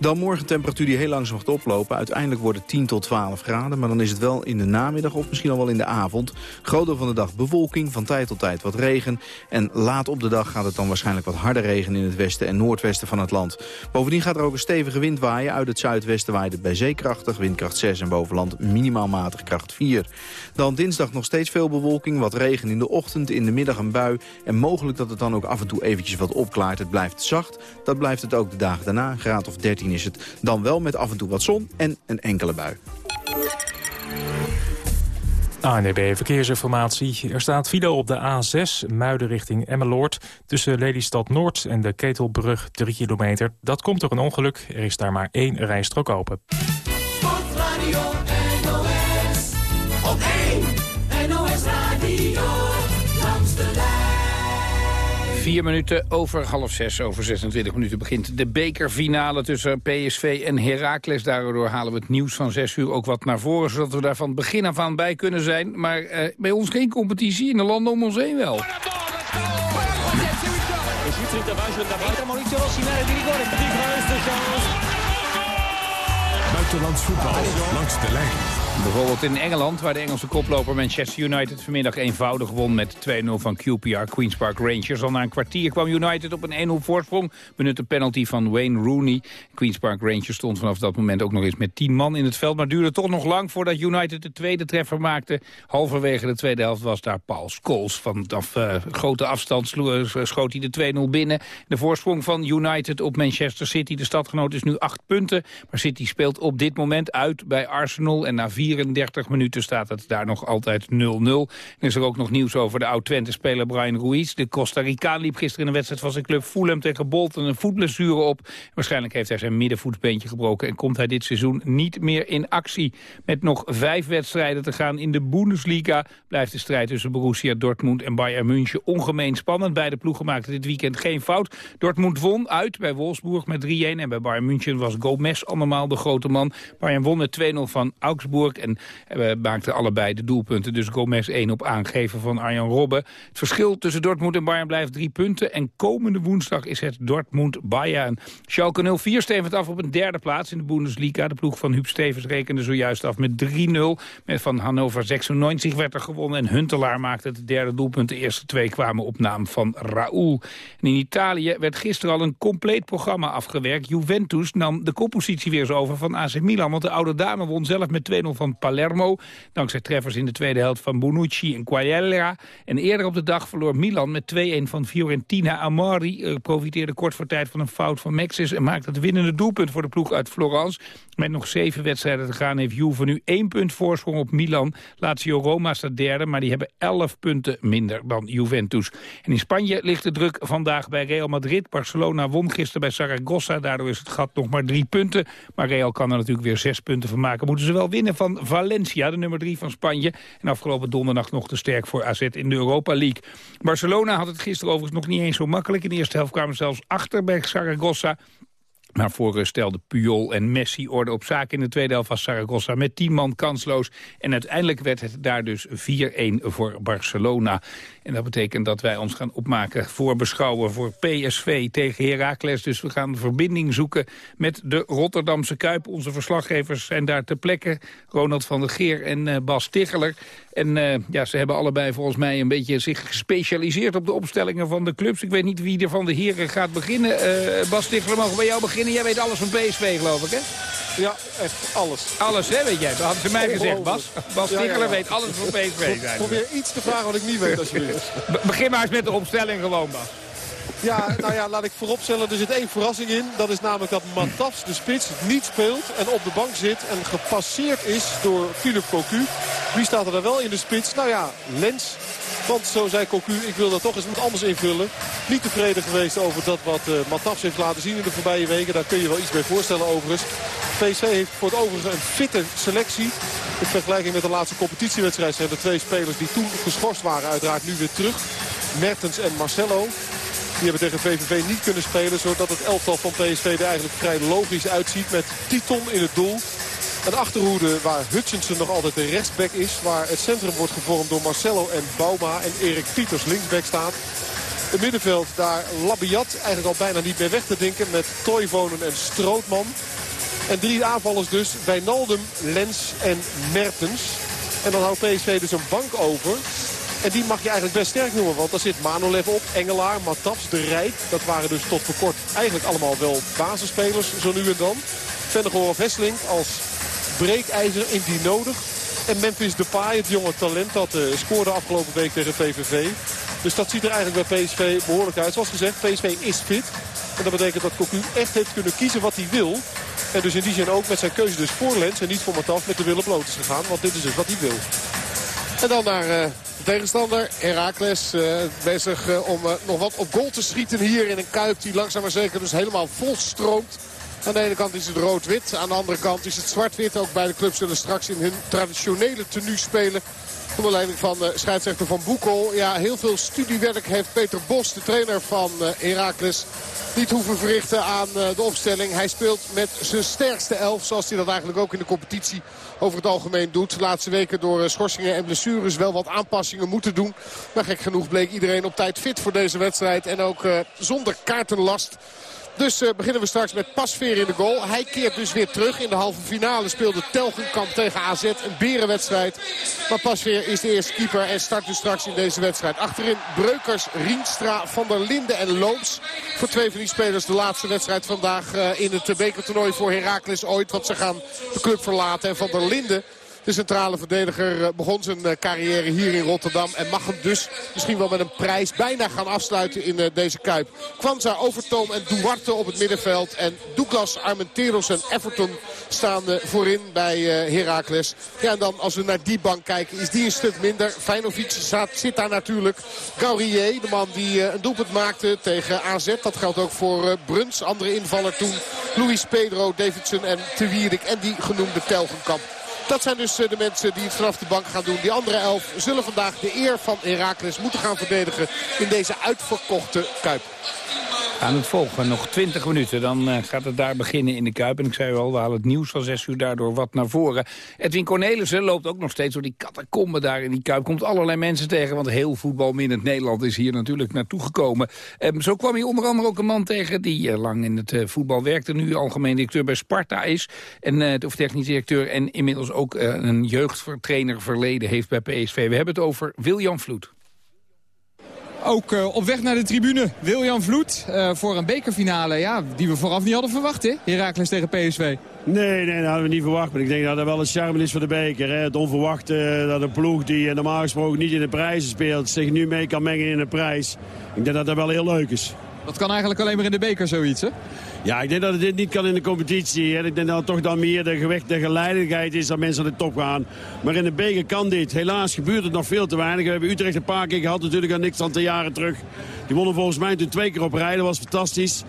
Speaker 20: Dan morgen temperatuur die heel langzaam gaat oplopen. Uiteindelijk wordt het 10 tot 12 graden. Maar dan is het wel in de namiddag of misschien al wel in de avond. Groot deel van de dag bewolking, van tijd tot tijd wat regen. En laat op de dag gaat het dan waarschijnlijk wat harder regen in het westen en noordwesten van het land. Bovendien gaat er ook een stevige wind waaien. Uit het zuidwesten waait het bij zeekrachtig, windkracht 6 en bovenland minimaal matig kracht 4. Dan dinsdag nog steeds veel bewolking, wat regen in de ochtend, in de middag een bui. En mogelijk dat het dan ook af en toe eventjes wat opklaart. Het blijft zacht, dat blijft het ook de dagen daarna, graad of 13 is het dan wel met af en toe wat zon en een enkele bui.
Speaker 21: ANDB Verkeersinformatie. Er staat file op de A6, Muiden richting Emmeloord... tussen Lelystad Noord en de Ketelbrug 3 kilometer. Dat komt door een ongeluk. Er is daar maar één rijstrook open.
Speaker 7: Vier minuten over half zes, over 26 minuten begint de bekerfinale tussen PSV en Heracles. Daardoor halen we het nieuws van zes uur ook wat naar voren, zodat we daar van begin af aan bij kunnen zijn. Maar eh, bij ons geen competitie, in de landen om ons heen wel.
Speaker 1: Buitenlands voetbal langs de lijn.
Speaker 7: Bijvoorbeeld in Engeland, waar de Engelse koploper Manchester United vanmiddag eenvoudig won met 2-0 van QPR Queen's Park Rangers. Al na een kwartier kwam United op een 1-0 voorsprong. Benutte penalty van Wayne Rooney. Queen's Park Rangers stond vanaf dat moment ook nog eens met 10 man in het veld. Maar duurde toch nog lang voordat United de tweede treffer maakte. Halverwege de tweede helft was daar Paul Scholes. Vanaf uh, grote afstand eh, schoot hij de 2-0 binnen. De voorsprong van United op Manchester City. De stadgenoot is nu 8 punten. Maar City speelt op dit moment uit bij Arsenal. En na 34 minuten staat het daar nog altijd 0-0. En is er ook nog nieuws over de oud-Twente-speler Brian Ruiz. De Costa Ricaan liep gisteren in een wedstrijd van zijn club Fulham tegen Bolton een voetblessure op. Waarschijnlijk heeft hij zijn middenvoetsbeentje gebroken en komt hij dit seizoen niet meer in actie. Met nog vijf wedstrijden te gaan in de Bundesliga blijft de strijd tussen Borussia Dortmund en Bayern München ongemeen spannend. Beide ploegen maakten dit weekend geen fout. Dortmund won uit bij Wolfsburg met 3-1 en bij Bayern München was Gomez allemaal de grote man. Bayern won met 2-0 van Augsburg en uh, maakten allebei de doelpunten. Dus Gomez 1 op aangeven van Arjan Robben. Het verschil tussen Dortmund en Bayern blijft drie punten. En komende woensdag is het Dortmund-Bayern. Schalke 04 stevend af op een derde plaats in de Bundesliga. De ploeg van Huub Stevens rekende zojuist af met 3-0. Met van Hannover 96 werd er gewonnen. En Huntelaar maakte het derde doelpunt. De eerste twee kwamen op naam van Raúl. En in Italië werd gisteren al een compleet programma afgewerkt. Juventus nam de koppositie weer eens over van AC Milan. Want de oude dame won zelf met 2-0 van Palermo. Dankzij treffers in de tweede helft van Bonucci en Quagliara. En eerder op de dag verloor Milan met 2-1 van Fiorentina. Amari uh, profiteerde kort voor tijd van een fout van Maxis... en maakte het winnende doelpunt voor de ploeg uit Florence. Met nog zeven wedstrijden te gaan heeft Juve nu één punt voorsprong op Milan. Lazio Roma staat derde, maar die hebben elf punten minder dan Juventus. En in Spanje ligt de druk vandaag bij Real Madrid. Barcelona won gisteren bij Zaragoza. Daardoor is het gat nog maar drie punten. Maar Real kan er natuurlijk weer zes punten van maken. Moeten ze wel winnen van Valencia, de nummer drie van Spanje. En afgelopen donderdag nog te sterk voor AZ in de Europa League. Barcelona had het gisteren overigens nog niet eens zo makkelijk. In de eerste helft kwamen ze zelfs achter bij Zaragoza. Maar voor stelden Puyol en Messi orde op zaken in de tweede helft van Saragossa met 10 man kansloos. En uiteindelijk werd het daar dus 4-1 voor Barcelona. En dat betekent dat wij ons gaan opmaken voor beschouwen voor PSV tegen Heracles. Dus we gaan verbinding zoeken met de Rotterdamse Kuip. Onze verslaggevers zijn daar ter plekke. Ronald van der Geer en uh, Bas Ticheler. En uh, ja, ze hebben allebei volgens mij een beetje zich gespecialiseerd op de opstellingen van de clubs. Ik weet niet wie er van de heren gaat beginnen. Uh, Bas Ticheler, mogen we bij jou beginnen? Jij weet alles van PSV, geloof ik, hè?
Speaker 22: Ja, echt alles.
Speaker 7: Alles, hè, weet jij? Dat hadden ze mij gezegd, Bas. Bas ja, ja, ja. weet alles van PSV.
Speaker 22: Probeer iets te vragen wat ik niet weet, alsjeblieft.
Speaker 7: Begin maar eens met de opstelling gewoon, Bas.
Speaker 22: Ja, nou ja, laat ik vooropstellen. Er zit één verrassing in. Dat is namelijk dat Matafs, de spits, niet speelt en op de bank zit. En gepasseerd is door Philip Cocu. Wie staat er dan wel in de spits? Nou ja, Lens. Want zo zei Cocu, ik wil dat toch eens wat anders invullen. Niet tevreden geweest over dat wat uh, Matafs heeft laten zien in de voorbije weken. Daar kun je wel iets bij voorstellen overigens. PSV heeft voor het overige een fitte selectie. In vergelijking met de laatste competitiewedstrijd zijn er twee spelers die toen geschorst waren uiteraard nu weer terug. Mertens en Marcelo. Die hebben tegen VVV niet kunnen spelen. Zodat het elftal van PSV er eigenlijk vrij logisch uitziet. Met Titon in het doel. Een achterhoede waar Hutchinson nog altijd de rechtsback is. Waar het centrum wordt gevormd door Marcelo en Bauma. En Erik Pieters linksback staat. Het middenveld daar Labiat eigenlijk al bijna niet meer weg te denken. Met Toivonen en Strootman. En drie aanvallers dus. Wijnaldum, Lens en Mertens. En dan houdt PSV dus een bank over. En die mag je eigenlijk best sterk noemen. Want daar zit Manolev op, Engelaar, Matafs, De Rijk. Dat waren dus tot voor kort eigenlijk allemaal wel basisspelers zo nu en dan. Vennegoor of Hesselink als breekijzer indien nodig. En Memphis Depay, het jonge talent, dat uh, scoorde afgelopen week tegen VVV. Dus dat ziet er eigenlijk bij PSV behoorlijk uit. Zoals gezegd, PSV is fit. En dat betekent dat Cocu echt heeft kunnen kiezen wat hij wil. En dus in die zin ook met zijn keuze dus voor Lens en niet voor Mataf met de willen bloot gegaan. Want dit is dus wat hij wil. En dan naar uh, de tegenstander, Heracles. Uh, bezig uh, om nog wat op goal te schieten hier in een Kuip die langzaam maar zeker dus helemaal vol stroomt. Aan de ene kant is het rood-wit. Aan de andere kant is het zwart-wit. Ook beide clubs zullen straks in hun traditionele tenue spelen. Onder leiding van scheidsrechter Van Boekel. Ja, heel veel studiewerk heeft Peter Bos, de trainer van Heracles, niet hoeven verrichten aan de opstelling. Hij speelt met zijn sterkste elf, zoals hij dat eigenlijk ook in de competitie over het algemeen doet. De laatste weken door schorsingen en blessures wel wat aanpassingen moeten doen. Maar gek genoeg bleek iedereen op tijd fit voor deze wedstrijd. En ook zonder kaartenlast dus uh, beginnen we straks met Pasveer in de goal. Hij keert dus weer terug. In de halve finale speelde Telgenkamp tegen AZ. Een berenwedstrijd. Maar Pasveer is de eerste keeper en start dus straks in deze wedstrijd. Achterin Breukers, Rienstra, Van der Linden en Loops. Voor twee van die spelers de laatste wedstrijd vandaag uh, in het bekertoernooi voor Heracles ooit. Want ze gaan de club verlaten. En Van der Linden
Speaker 12: De centrale verdediger eh, begon zijn eh, carrière hier in Rotterdam. En mag hem dus misschien wel met een prijs bijna gaan afsluiten in eh, deze Kuip. Kwanza, Overtoom en Duarte op het middenveld. En Douglas, Armenteros en Everton staan voorin bij Heracles. Ja, en dan als we naar die bank kijken is die een stuk minder. Feinovic zit daar natuurlijk. Gaurier, de man die een doelpunt maakte tegen AZ. Dat geldt ook voor Bruns, andere invaller toen. Luis Pedro, Davidson en Te Wierik en die genoemde Telgenkamp. Dat zijn dus eh, de mensen die het vanaf de bank gaan doen. Die andere elf zullen vandaag de eer van Heracles moeten gaan verdedigen in deze uitverkochte Kuip
Speaker 7: aan het volgen. Nog 20 minuten, dan uh, gaat het daar beginnen in de Kuip. En ik zei al, we halen het nieuws van 6 uur daardoor wat naar voren. Edwin Cornelissen loopt ook nog steeds door die catacomben daar in die Kuip. Komt allerlei mensen tegen, want heel voetbalminnend Nederland is hier natuurlijk naartoe gekomen. Um, zo kwam hij onder andere ook een man tegen die uh, lang in het uh, voetbal werkte. Nu algemeen directeur bij Sparta is. En, of technisch directeur en inmiddels ook een jeugdtrainer verleden heeft bij PSV. We hebben het over William Vloed.
Speaker 18: Ook uh, op weg naar de tribune. William Vloed uh, voor een bekerfinale ja, die we vooraf niet hadden verwacht. Hè? Heracles tegen PSV.
Speaker 23: Nee, nee, dat hadden we niet verwacht. Maar ik denk dat dat wel een charme is voor de beker. Hè? Het onverwachte dat een ploeg die normaal gesproken niet in de prijzen speelt... zich nu mee kan mengen in de prijs. Ik denk dat dat wel heel leuk is.
Speaker 18: Dat kan eigenlijk alleen maar in de beker zoiets, hè?
Speaker 23: Ja, ik denk dat het dit niet kan in de competitie. Ik denk dat het toch dan meer de gewicht, de geleidelijkheid is dat mensen aan de top gaan. Maar in de beker kan dit. Helaas gebeurt het nog veel te weinig. We hebben Utrecht een paar keer gehad, natuurlijk aan niks aan te jaren terug. Die wonnen volgens mij toen twee keer op rijden, dat was fantastisch.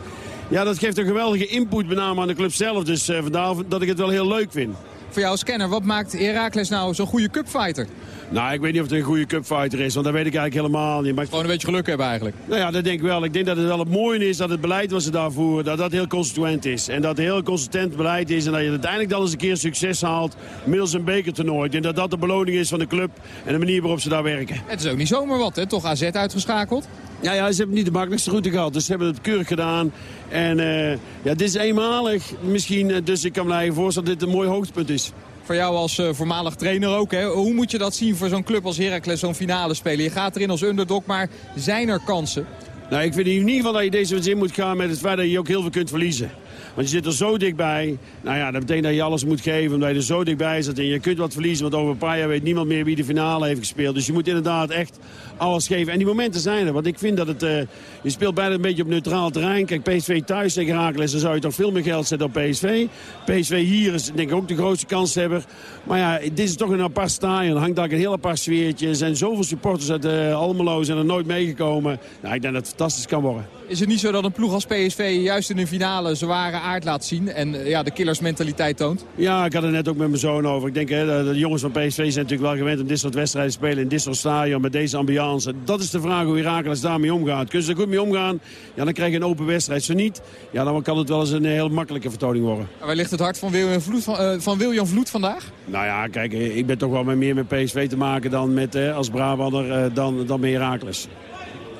Speaker 23: Ja, dat geeft een geweldige input met name aan de club zelf. Dus uh, vandaar dat ik het wel heel leuk vind.
Speaker 18: Voor jou als kenner, wat maakt Herakles nou zo'n goede cupfighter?
Speaker 23: Nou, ik weet niet of het een goede cupfighter is, want dat weet ik eigenlijk helemaal niet. Maar...
Speaker 18: Gewoon een beetje geluk hebben eigenlijk.
Speaker 23: Nou ja, dat denk ik wel. Ik denk dat het wel het mooie is dat het beleid wat ze daarvoor, dat dat heel consequent is. En dat het heel consistent beleid is en dat je uiteindelijk dan eens een keer succes haalt middels een bekertoernooi. Ik denk dat dat de beloning is van de club en de manier waarop ze daar werken.
Speaker 18: Het is ook niet zomaar wat, hè? Toch AZ uitgeschakeld?
Speaker 23: Ja, ja, ze hebben niet de makkelijkste route gehad. Dus ze hebben het keurig gedaan. En uh, ja, dit is eenmalig misschien. Eh, dus ik kan me eigenlijk voorstellen dat dit een mooi hoogtepunt is
Speaker 18: voor jou als uh, voormalig trainer ook. Hè? Hoe moet je dat zien voor zo'n club als Heracles, zo'n finale spelen? Je gaat erin als underdog, maar zijn er kansen?
Speaker 23: Nou, ik vind in ieder geval dat je deze zin moet gaan met het feit dat je ook heel veel kunt verliezen. Want je zit er zo dichtbij. Nou ja, dat betekent dat je alles moet geven omdat je er zo dichtbij zit. En je kunt wat verliezen, want over een paar jaar weet niemand meer wie de finale heeft gespeeld. Dus je moet inderdaad echt alles geven. En die momenten zijn er. Want ik vind dat het... Uh, je speelt bijna een beetje op neutraal terrein. Kijk, PSV thuis tegen Raakles, dan zou je toch veel meer geld zetten op PSV. PSV hier is denk ik ook de grootste kanshebber. Maar ja, dit is toch een apart stadion. Hangt daar een heel apart sfeertje. Er zijn zoveel supporters uit uh, Almelo zijn er nooit meegekomen. Nou, ik denk dat het fantastisch kan worden.
Speaker 18: Is het niet zo dat een ploeg als PSV juist in een finale zware aard laat zien en eh, ja, de killersmentaliteit toont?
Speaker 23: Ja, ik had het net ook met mijn zoon over. Ik denk, hè, de jongens van PSV zijn natuurlijk wel gewend om dit soort wedstrijden te spelen in dit soort stadion met deze ambiance. Dat is de vraag hoe Herakles daarmee omgaat. Kunnen ze er goed mee omgaan, ja, dan krijg je een open wedstrijd. Zo niet, ja, dan kan het wel eens een heel makkelijke vertoning worden.
Speaker 18: waar ligt het hart van William Vloed, van, uh, van William Vloed vandaag?
Speaker 23: Nou ja, kijk, eh, ik ben toch wel meer met PSV te maken dan met, als Brabander dan, dan met Herakles.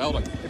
Speaker 18: Helder, ik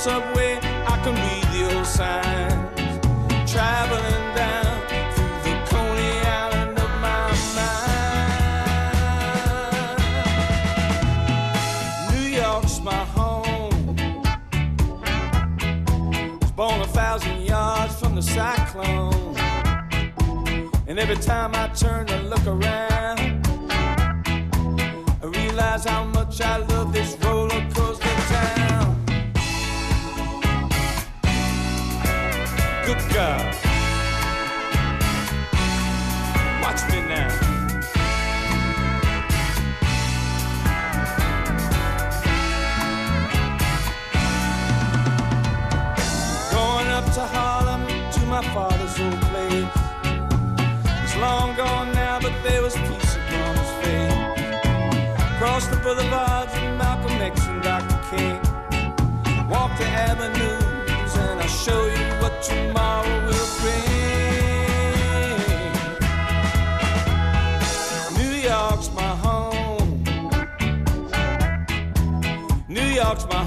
Speaker 24: subway, I can read the old signs. Traveling down through the Coney Island of my mind. New York's my home. Was born a thousand yards from the cyclone. And every time I turn and look around I realize how much I love this roller Watch me now. Going up to Harlem to my father's old place. It's long gone now, but there was peace upon his face. The Malcolm X and Dr. King. Walk the avenues and I'll show you what tomorrow will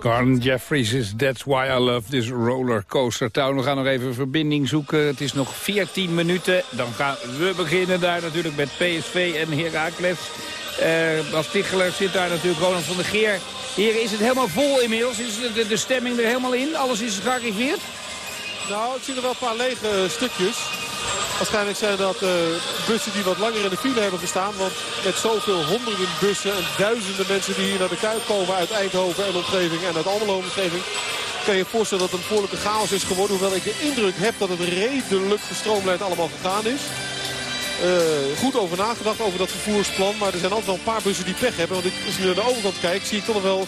Speaker 7: Garden Jeffries is That's Why I Love This Roller Coaster Town. We gaan nog even verbinding zoeken. Het is nog 14 minuten. Dan gaan we beginnen daar natuurlijk met PSV en Heracles. Eh Bas Ticheler zit daar natuurlijk, Ronald van der Geer. Heren, is het helemaal vol inmiddels? Is de, de stemming er helemaal in? Alles is gearriveerd?
Speaker 22: Nou, ik zie er wel een paar lege stukjes. Waarschijnlijk zijn dat eh, bussen die wat langer in de file hebben gestaan. Want met zoveel honderden bussen en duizenden mensen die hier naar de Kuip komen uit Eindhoven en omgeving en uit Almelo omgeving. Kan je je voorstellen dat het een behoorlijke chaos is geworden. Hoewel ik de indruk heb dat het redelijk gestroomlijnd allemaal gegaan is. Eh, goed over nagedacht over dat vervoersplan. Maar er zijn altijd wel een paar bussen die pech hebben. Want als nu naar de overkant kijk, zie ik toch nog wel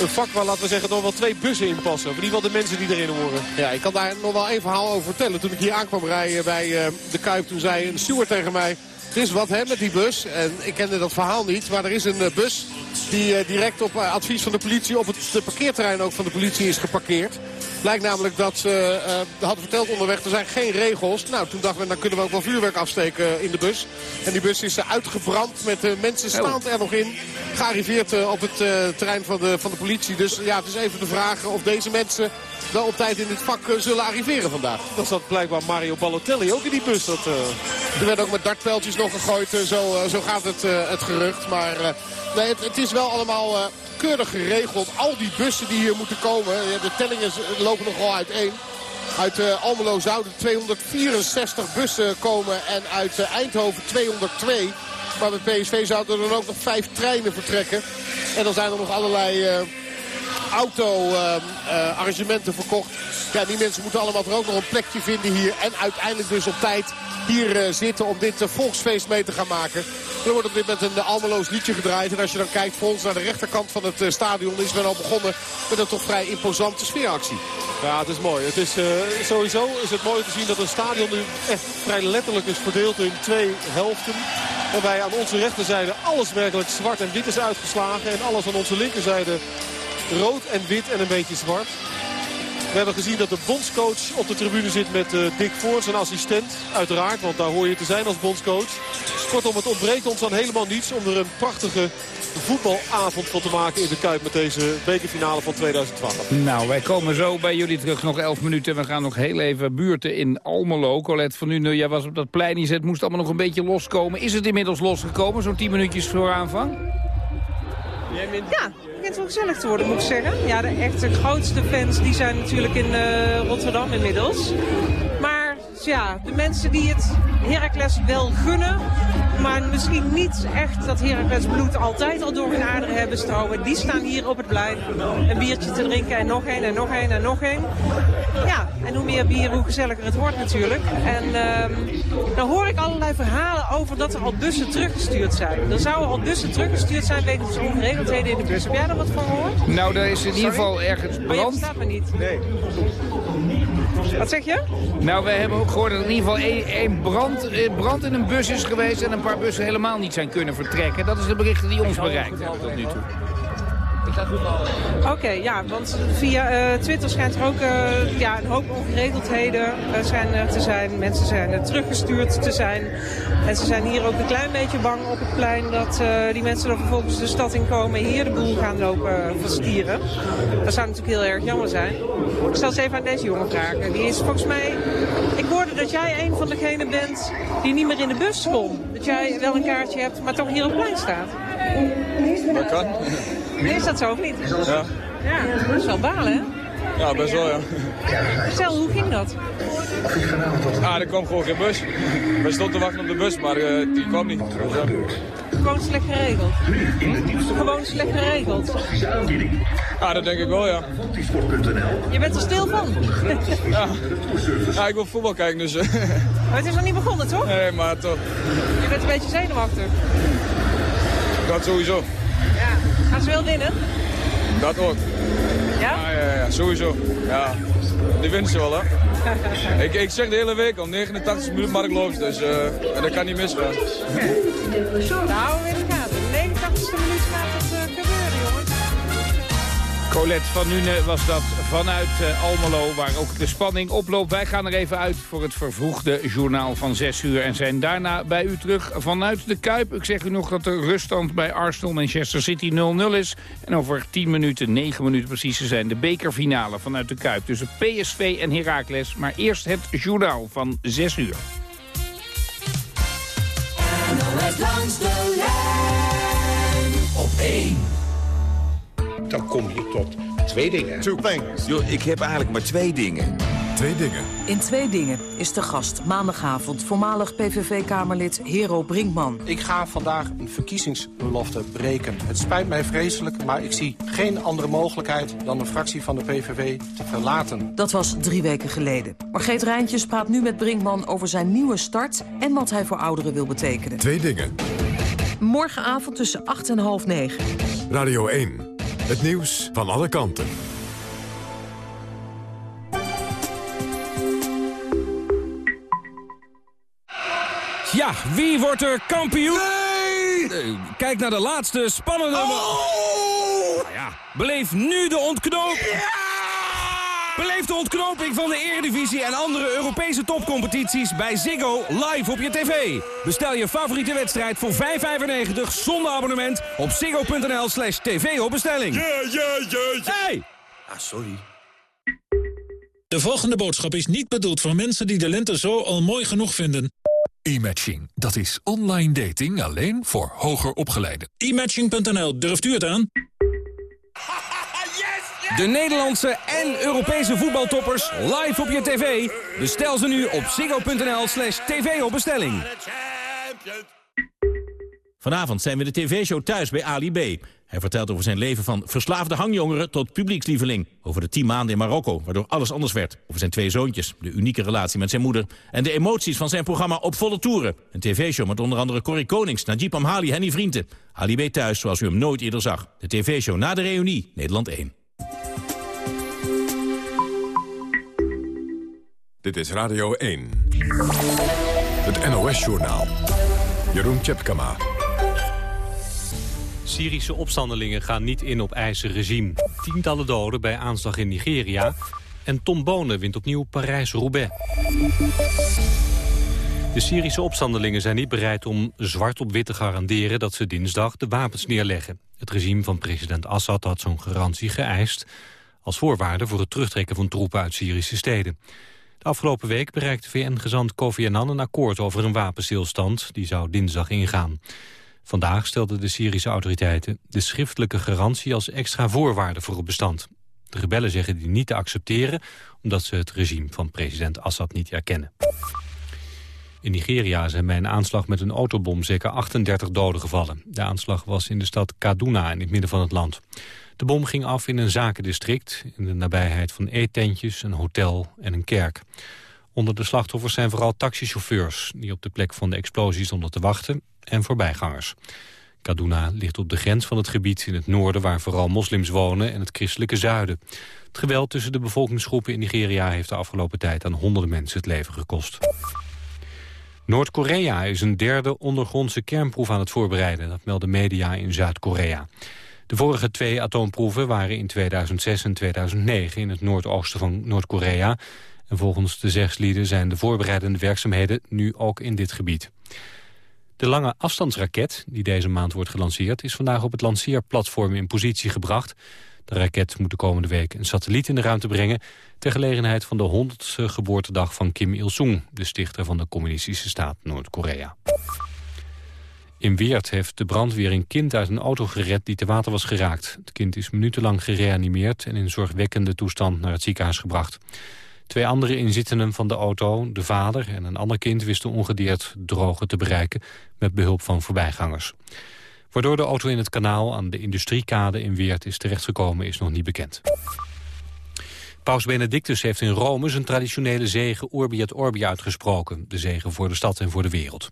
Speaker 22: een vak waar, laten we zeggen, nog wel twee bussen in passen. In ieder geval de mensen die erin horen.
Speaker 12: Ja, ik kan daar nog wel één verhaal over vertellen. Toen ik hier aankwam rijden bij eh, de Kuip, toen zei een steward tegen mij... Er is wat hè, met die bus. En ik kende dat verhaal niet. Maar er is een eh, bus die eh, direct op eh, advies van de politie... op het parkeerterrein ook van de politie is geparkeerd. Blijkt namelijk dat ze eh, hadden verteld onderweg, er zijn geen regels. Nou, toen dachten we, dan kunnen we ook wel vuurwerk afsteken in de bus. En die bus is uitgebrand met eh, mensen staand er nog in. Gearriveerd op het terrein van de, van de politie. Dus ja, het is even de vraag of deze mensen wel op tijd in dit vak zullen arriveren vandaag.
Speaker 22: Dan zat blijkbaar Mario Balotelli ook in die bus. Dat,
Speaker 12: Er werd ook met dartpijltjes nog gegooid. eh, Zo, eh, zo gaat het, eh, het gerucht. Maar nee, het, het is wel allemaal keurig geregeld. Al die bussen die hier moeten komen. De tellingen lopen nogal uiteen. Uit Almelo zouden 264 bussen komen. En uit Eindhoven 202. Maar bij PSV zouden er dan ook nog vijf treinen vertrekken. En dan zijn er nog allerlei... auto-arrangementen verkocht. Ja, die mensen moeten allemaal er ook nog een plekje vinden hier. En uiteindelijk dus op tijd hier eh, zitten om dit eh, volksfeest mee te gaan maken. Er wordt op dit moment een Almeloos liedje gedraaid. En als je dan kijkt voor ons naar de rechterkant van het eh, stadion... is men al begonnen met een toch vrij imposante sfeeractie.
Speaker 22: Ja, het is mooi. Het is, eh, sowieso is het mooi te zien dat een stadion nu echt vrij letterlijk is verdeeld in twee helften. Waarbij aan onze rechterzijde alles werkelijk zwart en wit is uitgeslagen. En alles aan onze linkerzijde rood en wit en een beetje zwart. We hebben gezien dat de bondscoach op de tribune zit met uh, Dick Voort, zijn assistent. Uiteraard, want daar hoor je te zijn als bondscoach. Kortom, het ontbreekt ons aan helemaal niets om er een prachtige voetbalavond van te maken in de Kuip met deze bekerfinale van 2012.
Speaker 7: Nou, wij komen zo bij jullie terug. Nog 11 minuten. We gaan nog heel even buurten in Almelo. Colette van nu, jij was op dat plein. Het moest allemaal nog een beetje loskomen. Is het inmiddels losgekomen, zo'n 10 minuutjes voor aanvang?
Speaker 9: Ja, het begint wel gezellig te worden, moet ik zeggen. Ja, de echte grootste fans die zijn natuurlijk in uh, Rotterdam inmiddels. Maar ja, de mensen die het Heracles wel gunnen, maar misschien niet echt dat Heracles bloed altijd al door hun aderen hebben stromen. Die staan hier op het plein een biertje te drinken en nog één en nog één en nog één. Ja, en hoe meer bier, hoe gezelliger het wordt natuurlijk. En uh, dan hoor ik allerlei verhalen over dat er al bussen teruggestuurd zijn. Er zouden al bussen teruggestuurd zijn wegens ongeregeldheden in de bus. Heb jij daar wat van gehoord?
Speaker 7: Nou, er is in ieder geval ergens brand.
Speaker 9: Maar me niet. Nee. Wat zeg je?
Speaker 7: Nou, wij hebben ook gehoord dat in ieder geval één, één brand, eh, brand in een bus is geweest... en een paar bussen helemaal niet zijn kunnen vertrekken. Dat is de berichten die ons bereikt hebben tot nu toe.
Speaker 25: Ik ga goed halen.
Speaker 9: Oké, ja, want via eh, Twitter schijnt er ook eh, ja, een hoop ongeregeldheden uh, zijn er te zijn. Mensen zijn er teruggestuurd te zijn. En ze zijn hier ook een klein beetje bang op het plein dat die mensen er vervolgens de stad in komen en hier de boel gaan lopen verstieren. Dat zou natuurlijk heel erg jammer zijn. Ik zal eens even aan deze jongen vragen. Die is volgens mij... Ik hoorde dat jij een van degenen bent die niet meer in de bus kon. Dat jij wel een kaartje hebt, maar toch hier op het plein staat.
Speaker 15: Dat kan.
Speaker 9: Is dat zo of niet?
Speaker 15: Ja.
Speaker 9: Ja, dat is wel balen, hè?
Speaker 15: Ja, best wel, ja.
Speaker 9: Vertel, hoe ging dat?
Speaker 15: Ah, er kwam gewoon geen bus. We stonden te wachten op de bus, maar uh, die kwam niet. Dus.
Speaker 9: Gewoon slecht geregeld? Gewoon slecht geregeld?
Speaker 15: Ah, dat denk ik wel, ja.
Speaker 9: Je bent er stil van?
Speaker 15: ja. ja, ik wil voetbal kijken, dus...
Speaker 9: maar het is nog niet begonnen, toch?
Speaker 15: Nee, maar toch.
Speaker 9: Je bent een beetje zenuwachtig.
Speaker 15: Dat sowieso.
Speaker 9: Gaan ze wel winnen?
Speaker 15: Dat ook.
Speaker 9: Ja?
Speaker 15: Ja, ja, ja sowieso. Ja. Die winnen ze wel, hè. (laughs) ik, ik zeg de hele week al 89 minuten Mark Loos, dus uh, en dat kan niet misgaan.
Speaker 9: Nou, we in de gaten. 89 minuut gaat
Speaker 7: Colette van Nune was dat vanuit uh, Almelo, waar ook de spanning oploopt. Wij gaan er even uit voor het vervroegde journaal van 6 uur... en zijn daarna bij u terug vanuit de Kuip. Ik zeg u nog dat de ruststand bij Arsenal Manchester City 0-0 is. En over 10 minuten, 9 minuten precies, zijn de bekerfinale vanuit de Kuip... tussen PSV en Heracles. Maar eerst het journaal van 6 uur.
Speaker 26: NOS langs de lijn op 1
Speaker 27: dan kom je tot twee dingen.
Speaker 28: Two things. Yo, ik heb eigenlijk maar twee dingen.
Speaker 1: Twee dingen.
Speaker 29: In Twee Dingen is de gast maandagavond voormalig PVV-kamerlid Hero Brinkman.
Speaker 30: Ik ga vandaag een verkiezingsbelofte breken. Het spijt mij vreselijk, maar ik zie geen andere mogelijkheid... dan de fractie van de PVV te verlaten.
Speaker 29: Dat was drie weken geleden. Margreet Rijntjes praat nu met Brinkman over zijn nieuwe start... en wat hij voor ouderen wil betekenen.
Speaker 1: Twee dingen.
Speaker 29: Morgenavond tussen 8 en half 9.
Speaker 1: Radio 1. Het nieuws van alle kanten.
Speaker 31: Ja, wie wordt er kampioen? Nee! Kijk naar de laatste spannende... Oh! Nou ja, beleef nu de ontknoping. Ja! Beleef de ontknoping van de Eredivisie en andere Europese topcompetities bij Ziggo live op je tv. Bestel je favoriete wedstrijd voor 5,95 zonder abonnement op ziggo.nl slash tv op bestelling.
Speaker 32: Ja, ja, ja, ja.
Speaker 31: Hey!
Speaker 32: Ah, sorry.
Speaker 33: De volgende boodschap is niet bedoeld voor mensen die de lente zo al mooi genoeg vinden.
Speaker 1: E-matching, dat is online dating alleen voor hoger opgeleiden.
Speaker 33: E-matching.nl, durft u het aan? (laughs)
Speaker 31: De Nederlandse en Europese voetbaltoppers live op je tv. Bestel ze nu op ziggo.nl slash tv op bestelling.
Speaker 34: Vanavond zijn we de tv-show thuis bij Ali B. Hij vertelt over zijn leven van verslaafde hangjongeren tot publiekslieveling. Over de tien maanden in Marokko, waardoor alles anders werd. Over zijn twee zoontjes, de unieke relatie met zijn moeder... en de emoties van zijn programma Op Volle Toeren. Een tv-show met onder andere Corrie Konings, Najib Amhali, Henny Vrienden. Ali B thuis zoals u hem nooit eerder zag. De tv-show na de reunie, Nederland 1.
Speaker 1: Dit is Radio 1. Het NOS-journaal. Jeroen Tjepkama.
Speaker 2: Syrische opstandelingen gaan niet in op eigen regime. Tientallen doden bij aanslag in Nigeria. En Tom Bonen wint opnieuw Parijs-Roubaix. De Syrische opstandelingen zijn niet bereid om zwart op wit te garanderen... dat ze dinsdag de wapens neerleggen. Het regime van president Assad had zo'n garantie geëist... als voorwaarde voor het terugtrekken van troepen uit Syrische steden. De afgelopen week bereikte VN-gezant Kofi Annan een akkoord over een wapenstilstand. Die zou dinsdag ingaan. Vandaag stelden de Syrische autoriteiten de schriftelijke garantie als extra voorwaarde voor het bestand. De rebellen zeggen die niet te accepteren omdat ze het regime van president Assad niet erkennen. In Nigeria zijn bij een aanslag met een autobom zeker 38 doden gevallen. De aanslag was in de stad Kaduna in het midden van het land. De bom ging af in een zakendistrict in de nabijheid van eetentjes, een hotel en een kerk. Onder de slachtoffers zijn vooral taxichauffeurs die op de plek van de explosie stonden te wachten en voorbijgangers. Kaduna ligt op de grens van het gebied in het noorden waar vooral moslims wonen en het christelijke zuiden. Het geweld tussen de bevolkingsgroepen in Nigeria heeft de afgelopen tijd aan honderden mensen het leven gekost. Noord-Korea is een derde ondergrondse kernproef aan het voorbereiden. Dat melden media in Zuid-Korea. De vorige twee atoomproeven waren in 2006 en 2009 in het noordoosten van Noord-Korea. En volgens de zegslieden zijn de voorbereidende werkzaamheden nu ook in dit gebied. De lange afstandsraket, die deze maand wordt gelanceerd... is vandaag op het lanceerplatform in positie gebracht. De raket moet de komende week een satelliet in de ruimte brengen... ter gelegenheid van de 100ste geboortedag van Kim Il-sung... de stichter van de communistische staat Noord-Korea. In Weert heeft de brandweer een kind uit een auto gered die te water was geraakt. Het kind is minutenlang gereanimeerd en in zorgwekkende toestand naar het ziekenhuis gebracht. Twee andere inzittenden van de auto, de vader en een ander kind... wisten ongedeerd drogen te bereiken met behulp van voorbijgangers. Waardoor de auto in het kanaal aan de industriekade in Weert is terechtgekomen... is nog niet bekend. Paus Benedictus heeft in Rome zijn traditionele zegen Urbi et Orbi uitgesproken. De zegen voor de stad en voor de wereld.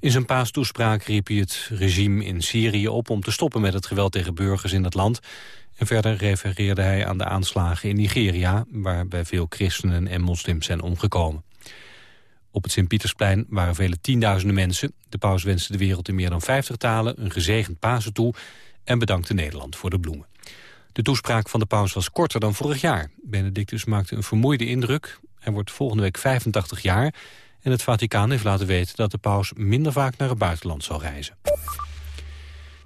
Speaker 2: In zijn paastoespraak riep hij het regime in Syrië op om te stoppen met het geweld tegen burgers in het land. En verder refereerde hij aan de aanslagen in Nigeria, waarbij veel christenen en moslims zijn omgekomen. Op het Sint-Pietersplein waren vele tienduizenden mensen. De paus wenste de wereld in meer dan 50 talen een gezegend Pasen toe en bedankte Nederland voor de bloemen. De toespraak van de paus was korter dan vorig jaar. Benedictus maakte een vermoeide indruk. Hij wordt volgende week 85 jaar en het Vaticaan heeft laten weten dat de paus minder vaak naar het buitenland zal reizen.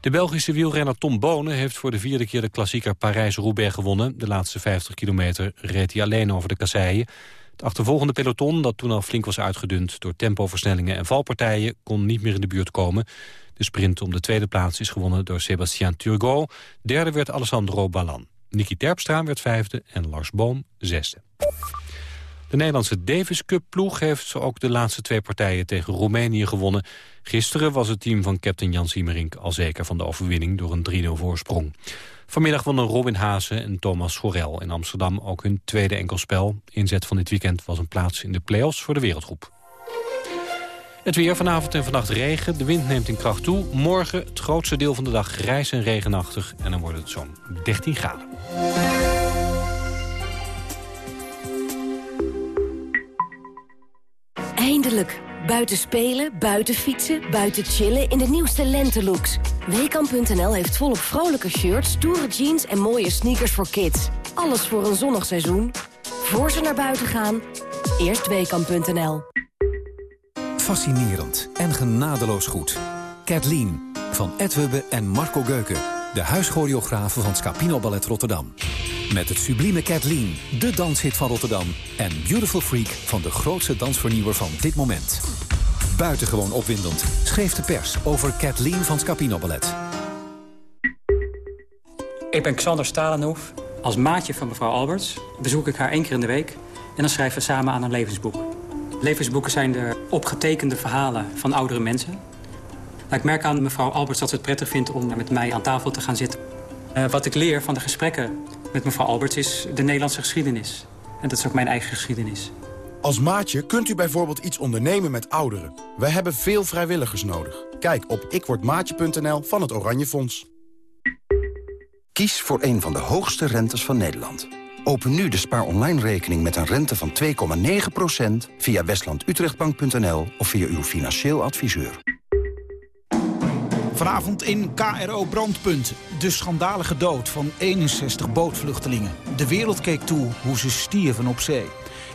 Speaker 2: De Belgische wielrenner Tom Bonen heeft voor de vierde keer de klassieker Parijs-Roubaix gewonnen. De laatste 50 kilometer reed hij alleen over de kasseien. Het achtervolgende peloton, dat toen al flink was uitgedund door tempoversnellingen en valpartijen, kon niet meer in de buurt komen. De sprint om de tweede plaats is gewonnen door Sébastien Turgot. Derde werd Alessandro Ballan. Niki Terpstra werd vijfde en Lars Boom zesde. De Nederlandse Davis Cup ploeg heeft ook de laatste twee partijen tegen Roemenië gewonnen. Gisteren was het team van captain Jan Siemerink al zeker van de overwinning door een 3-0 voorsprong. Vanmiddag wonnen Robin Haase en Thomas Schorel in Amsterdam ook hun tweede enkelspel. Inzet van dit weekend was een plaats in de play-offs voor de wereldgroep. Het weer vanavond en vannacht regen. De wind neemt in kracht toe. Morgen het grootste deel van de dag grijs en regenachtig. En dan wordt het zo'n 13 graden.
Speaker 35: Buiten spelen, buiten fietsen, buiten chillen in de nieuwste lentelooks. Weekamp.nl heeft volop vrolijke shirts, stoere jeans en mooie sneakers voor kids. Alles voor een zonnig seizoen. Voor ze naar buiten gaan, eerst Weekamp.nl.
Speaker 25: Fascinerend en genadeloos goed. Kathleen van Ed Hubbe en Marco Geuken. De huischoreografen van Scapino Ballet Rotterdam. Met het sublieme Kathleen, de danshit van Rotterdam. En Beautiful Freak van de grootste dansvernieuwer van dit moment. Buitengewoon opwindend schreef de pers over Kathleen van Scapino Ballet.
Speaker 36: Ik ben Xander Stalenhoef. Als maatje van mevrouw Alberts bezoek ik haar één keer in de week... en dan schrijven we samen aan een levensboek. Levensboeken zijn de opgetekende verhalen van oudere mensen. Ik merk aan mevrouw Alberts dat ze het prettig vindt om met mij aan tafel te gaan zitten. Uh, wat ik leer van de gesprekken met mevrouw Alberts is de Nederlandse geschiedenis. En dat is ook mijn eigen geschiedenis.
Speaker 37: Als maatje kunt u bijvoorbeeld iets ondernemen met ouderen. We hebben veel vrijwilligers nodig. Kijk op ikwordmaatje.nl van het Oranje Fonds.
Speaker 38: Kies voor een van de hoogste rentes van Nederland. Open nu de spaar online rekening met een rente van 2,9% via westlandutrechtbank.nl of via uw financieel adviseur.
Speaker 39: Vanavond in KRO Brandpunt. De schandalige dood van 61 bootvluchtelingen. De wereld keek toe hoe ze stierven op zee.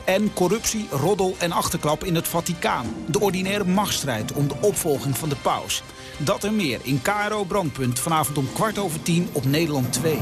Speaker 39: En corruptie, roddel en achterklap in het Vaticaan. De ordinaire machtsstrijd om de opvolging van de paus. Dat en meer in KRO Brandpunt vanavond om kwart over tien op Nederland 2.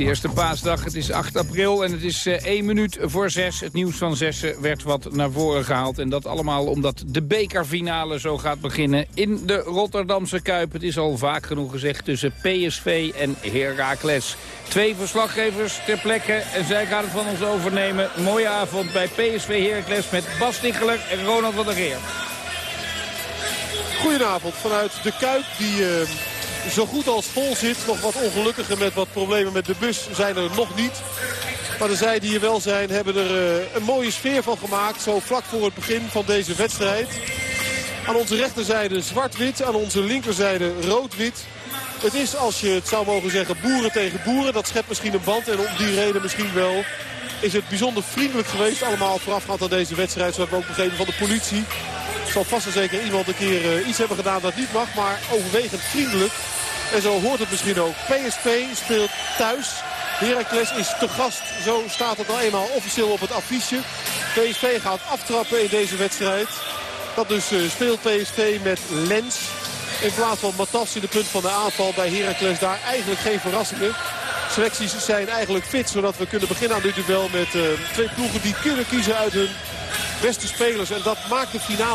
Speaker 7: Is eerste paasdag, het is 8 april en het is uh, 1 minuut voor 6. Het nieuws van 6 werd wat naar voren gehaald. En dat allemaal omdat de bekerfinale zo gaat beginnen in de Rotterdamse Kuip. Het is al vaak genoeg gezegd tussen PSV en Heracles. Twee verslaggevers ter plekke en zij gaan het van ons overnemen. Mooie avond bij PSV Heracles met Bas Ticheler en Ronald van der Geer.
Speaker 12: Goedenavond vanuit de Kuip die... Uh zo goed als vol zit. Nog wat ongelukkiger met wat problemen met de bus zijn er nog niet.
Speaker 22: Maar de zij die hier wel zijn hebben er uh, een mooie sfeer van gemaakt. Zo vlak voor het begin van deze wedstrijd. Aan onze rechterzijde zwart-wit. Aan onze linkerzijde rood-wit. Het is, als je het zou mogen zeggen, boeren tegen boeren. Dat schept misschien een band en om die reden misschien wel is het bijzonder vriendelijk geweest. Allemaal voorafgaand aan deze wedstrijd. Zo hebben we ook begrepen van de politie. Zal vast en zeker iemand een keer uh, iets hebben gedaan dat niet mag. Maar overwegend vriendelijk. En zo hoort het misschien ook. PSV speelt thuis. Heracles is te gast. Zo staat het al eenmaal officieel op het affiche. PSV gaat aftrappen in deze wedstrijd. Dat dus uh, speelt PSV met Lens. In plaats van Matas de punt van de aanval bij Heracles. Daar eigenlijk geen verrassingen. Selecties zijn eigenlijk fit. Zodat we kunnen beginnen aan dit duel met uh, twee ploegen die kunnen kiezen uit hun beste spelers. En dat maakt de finale.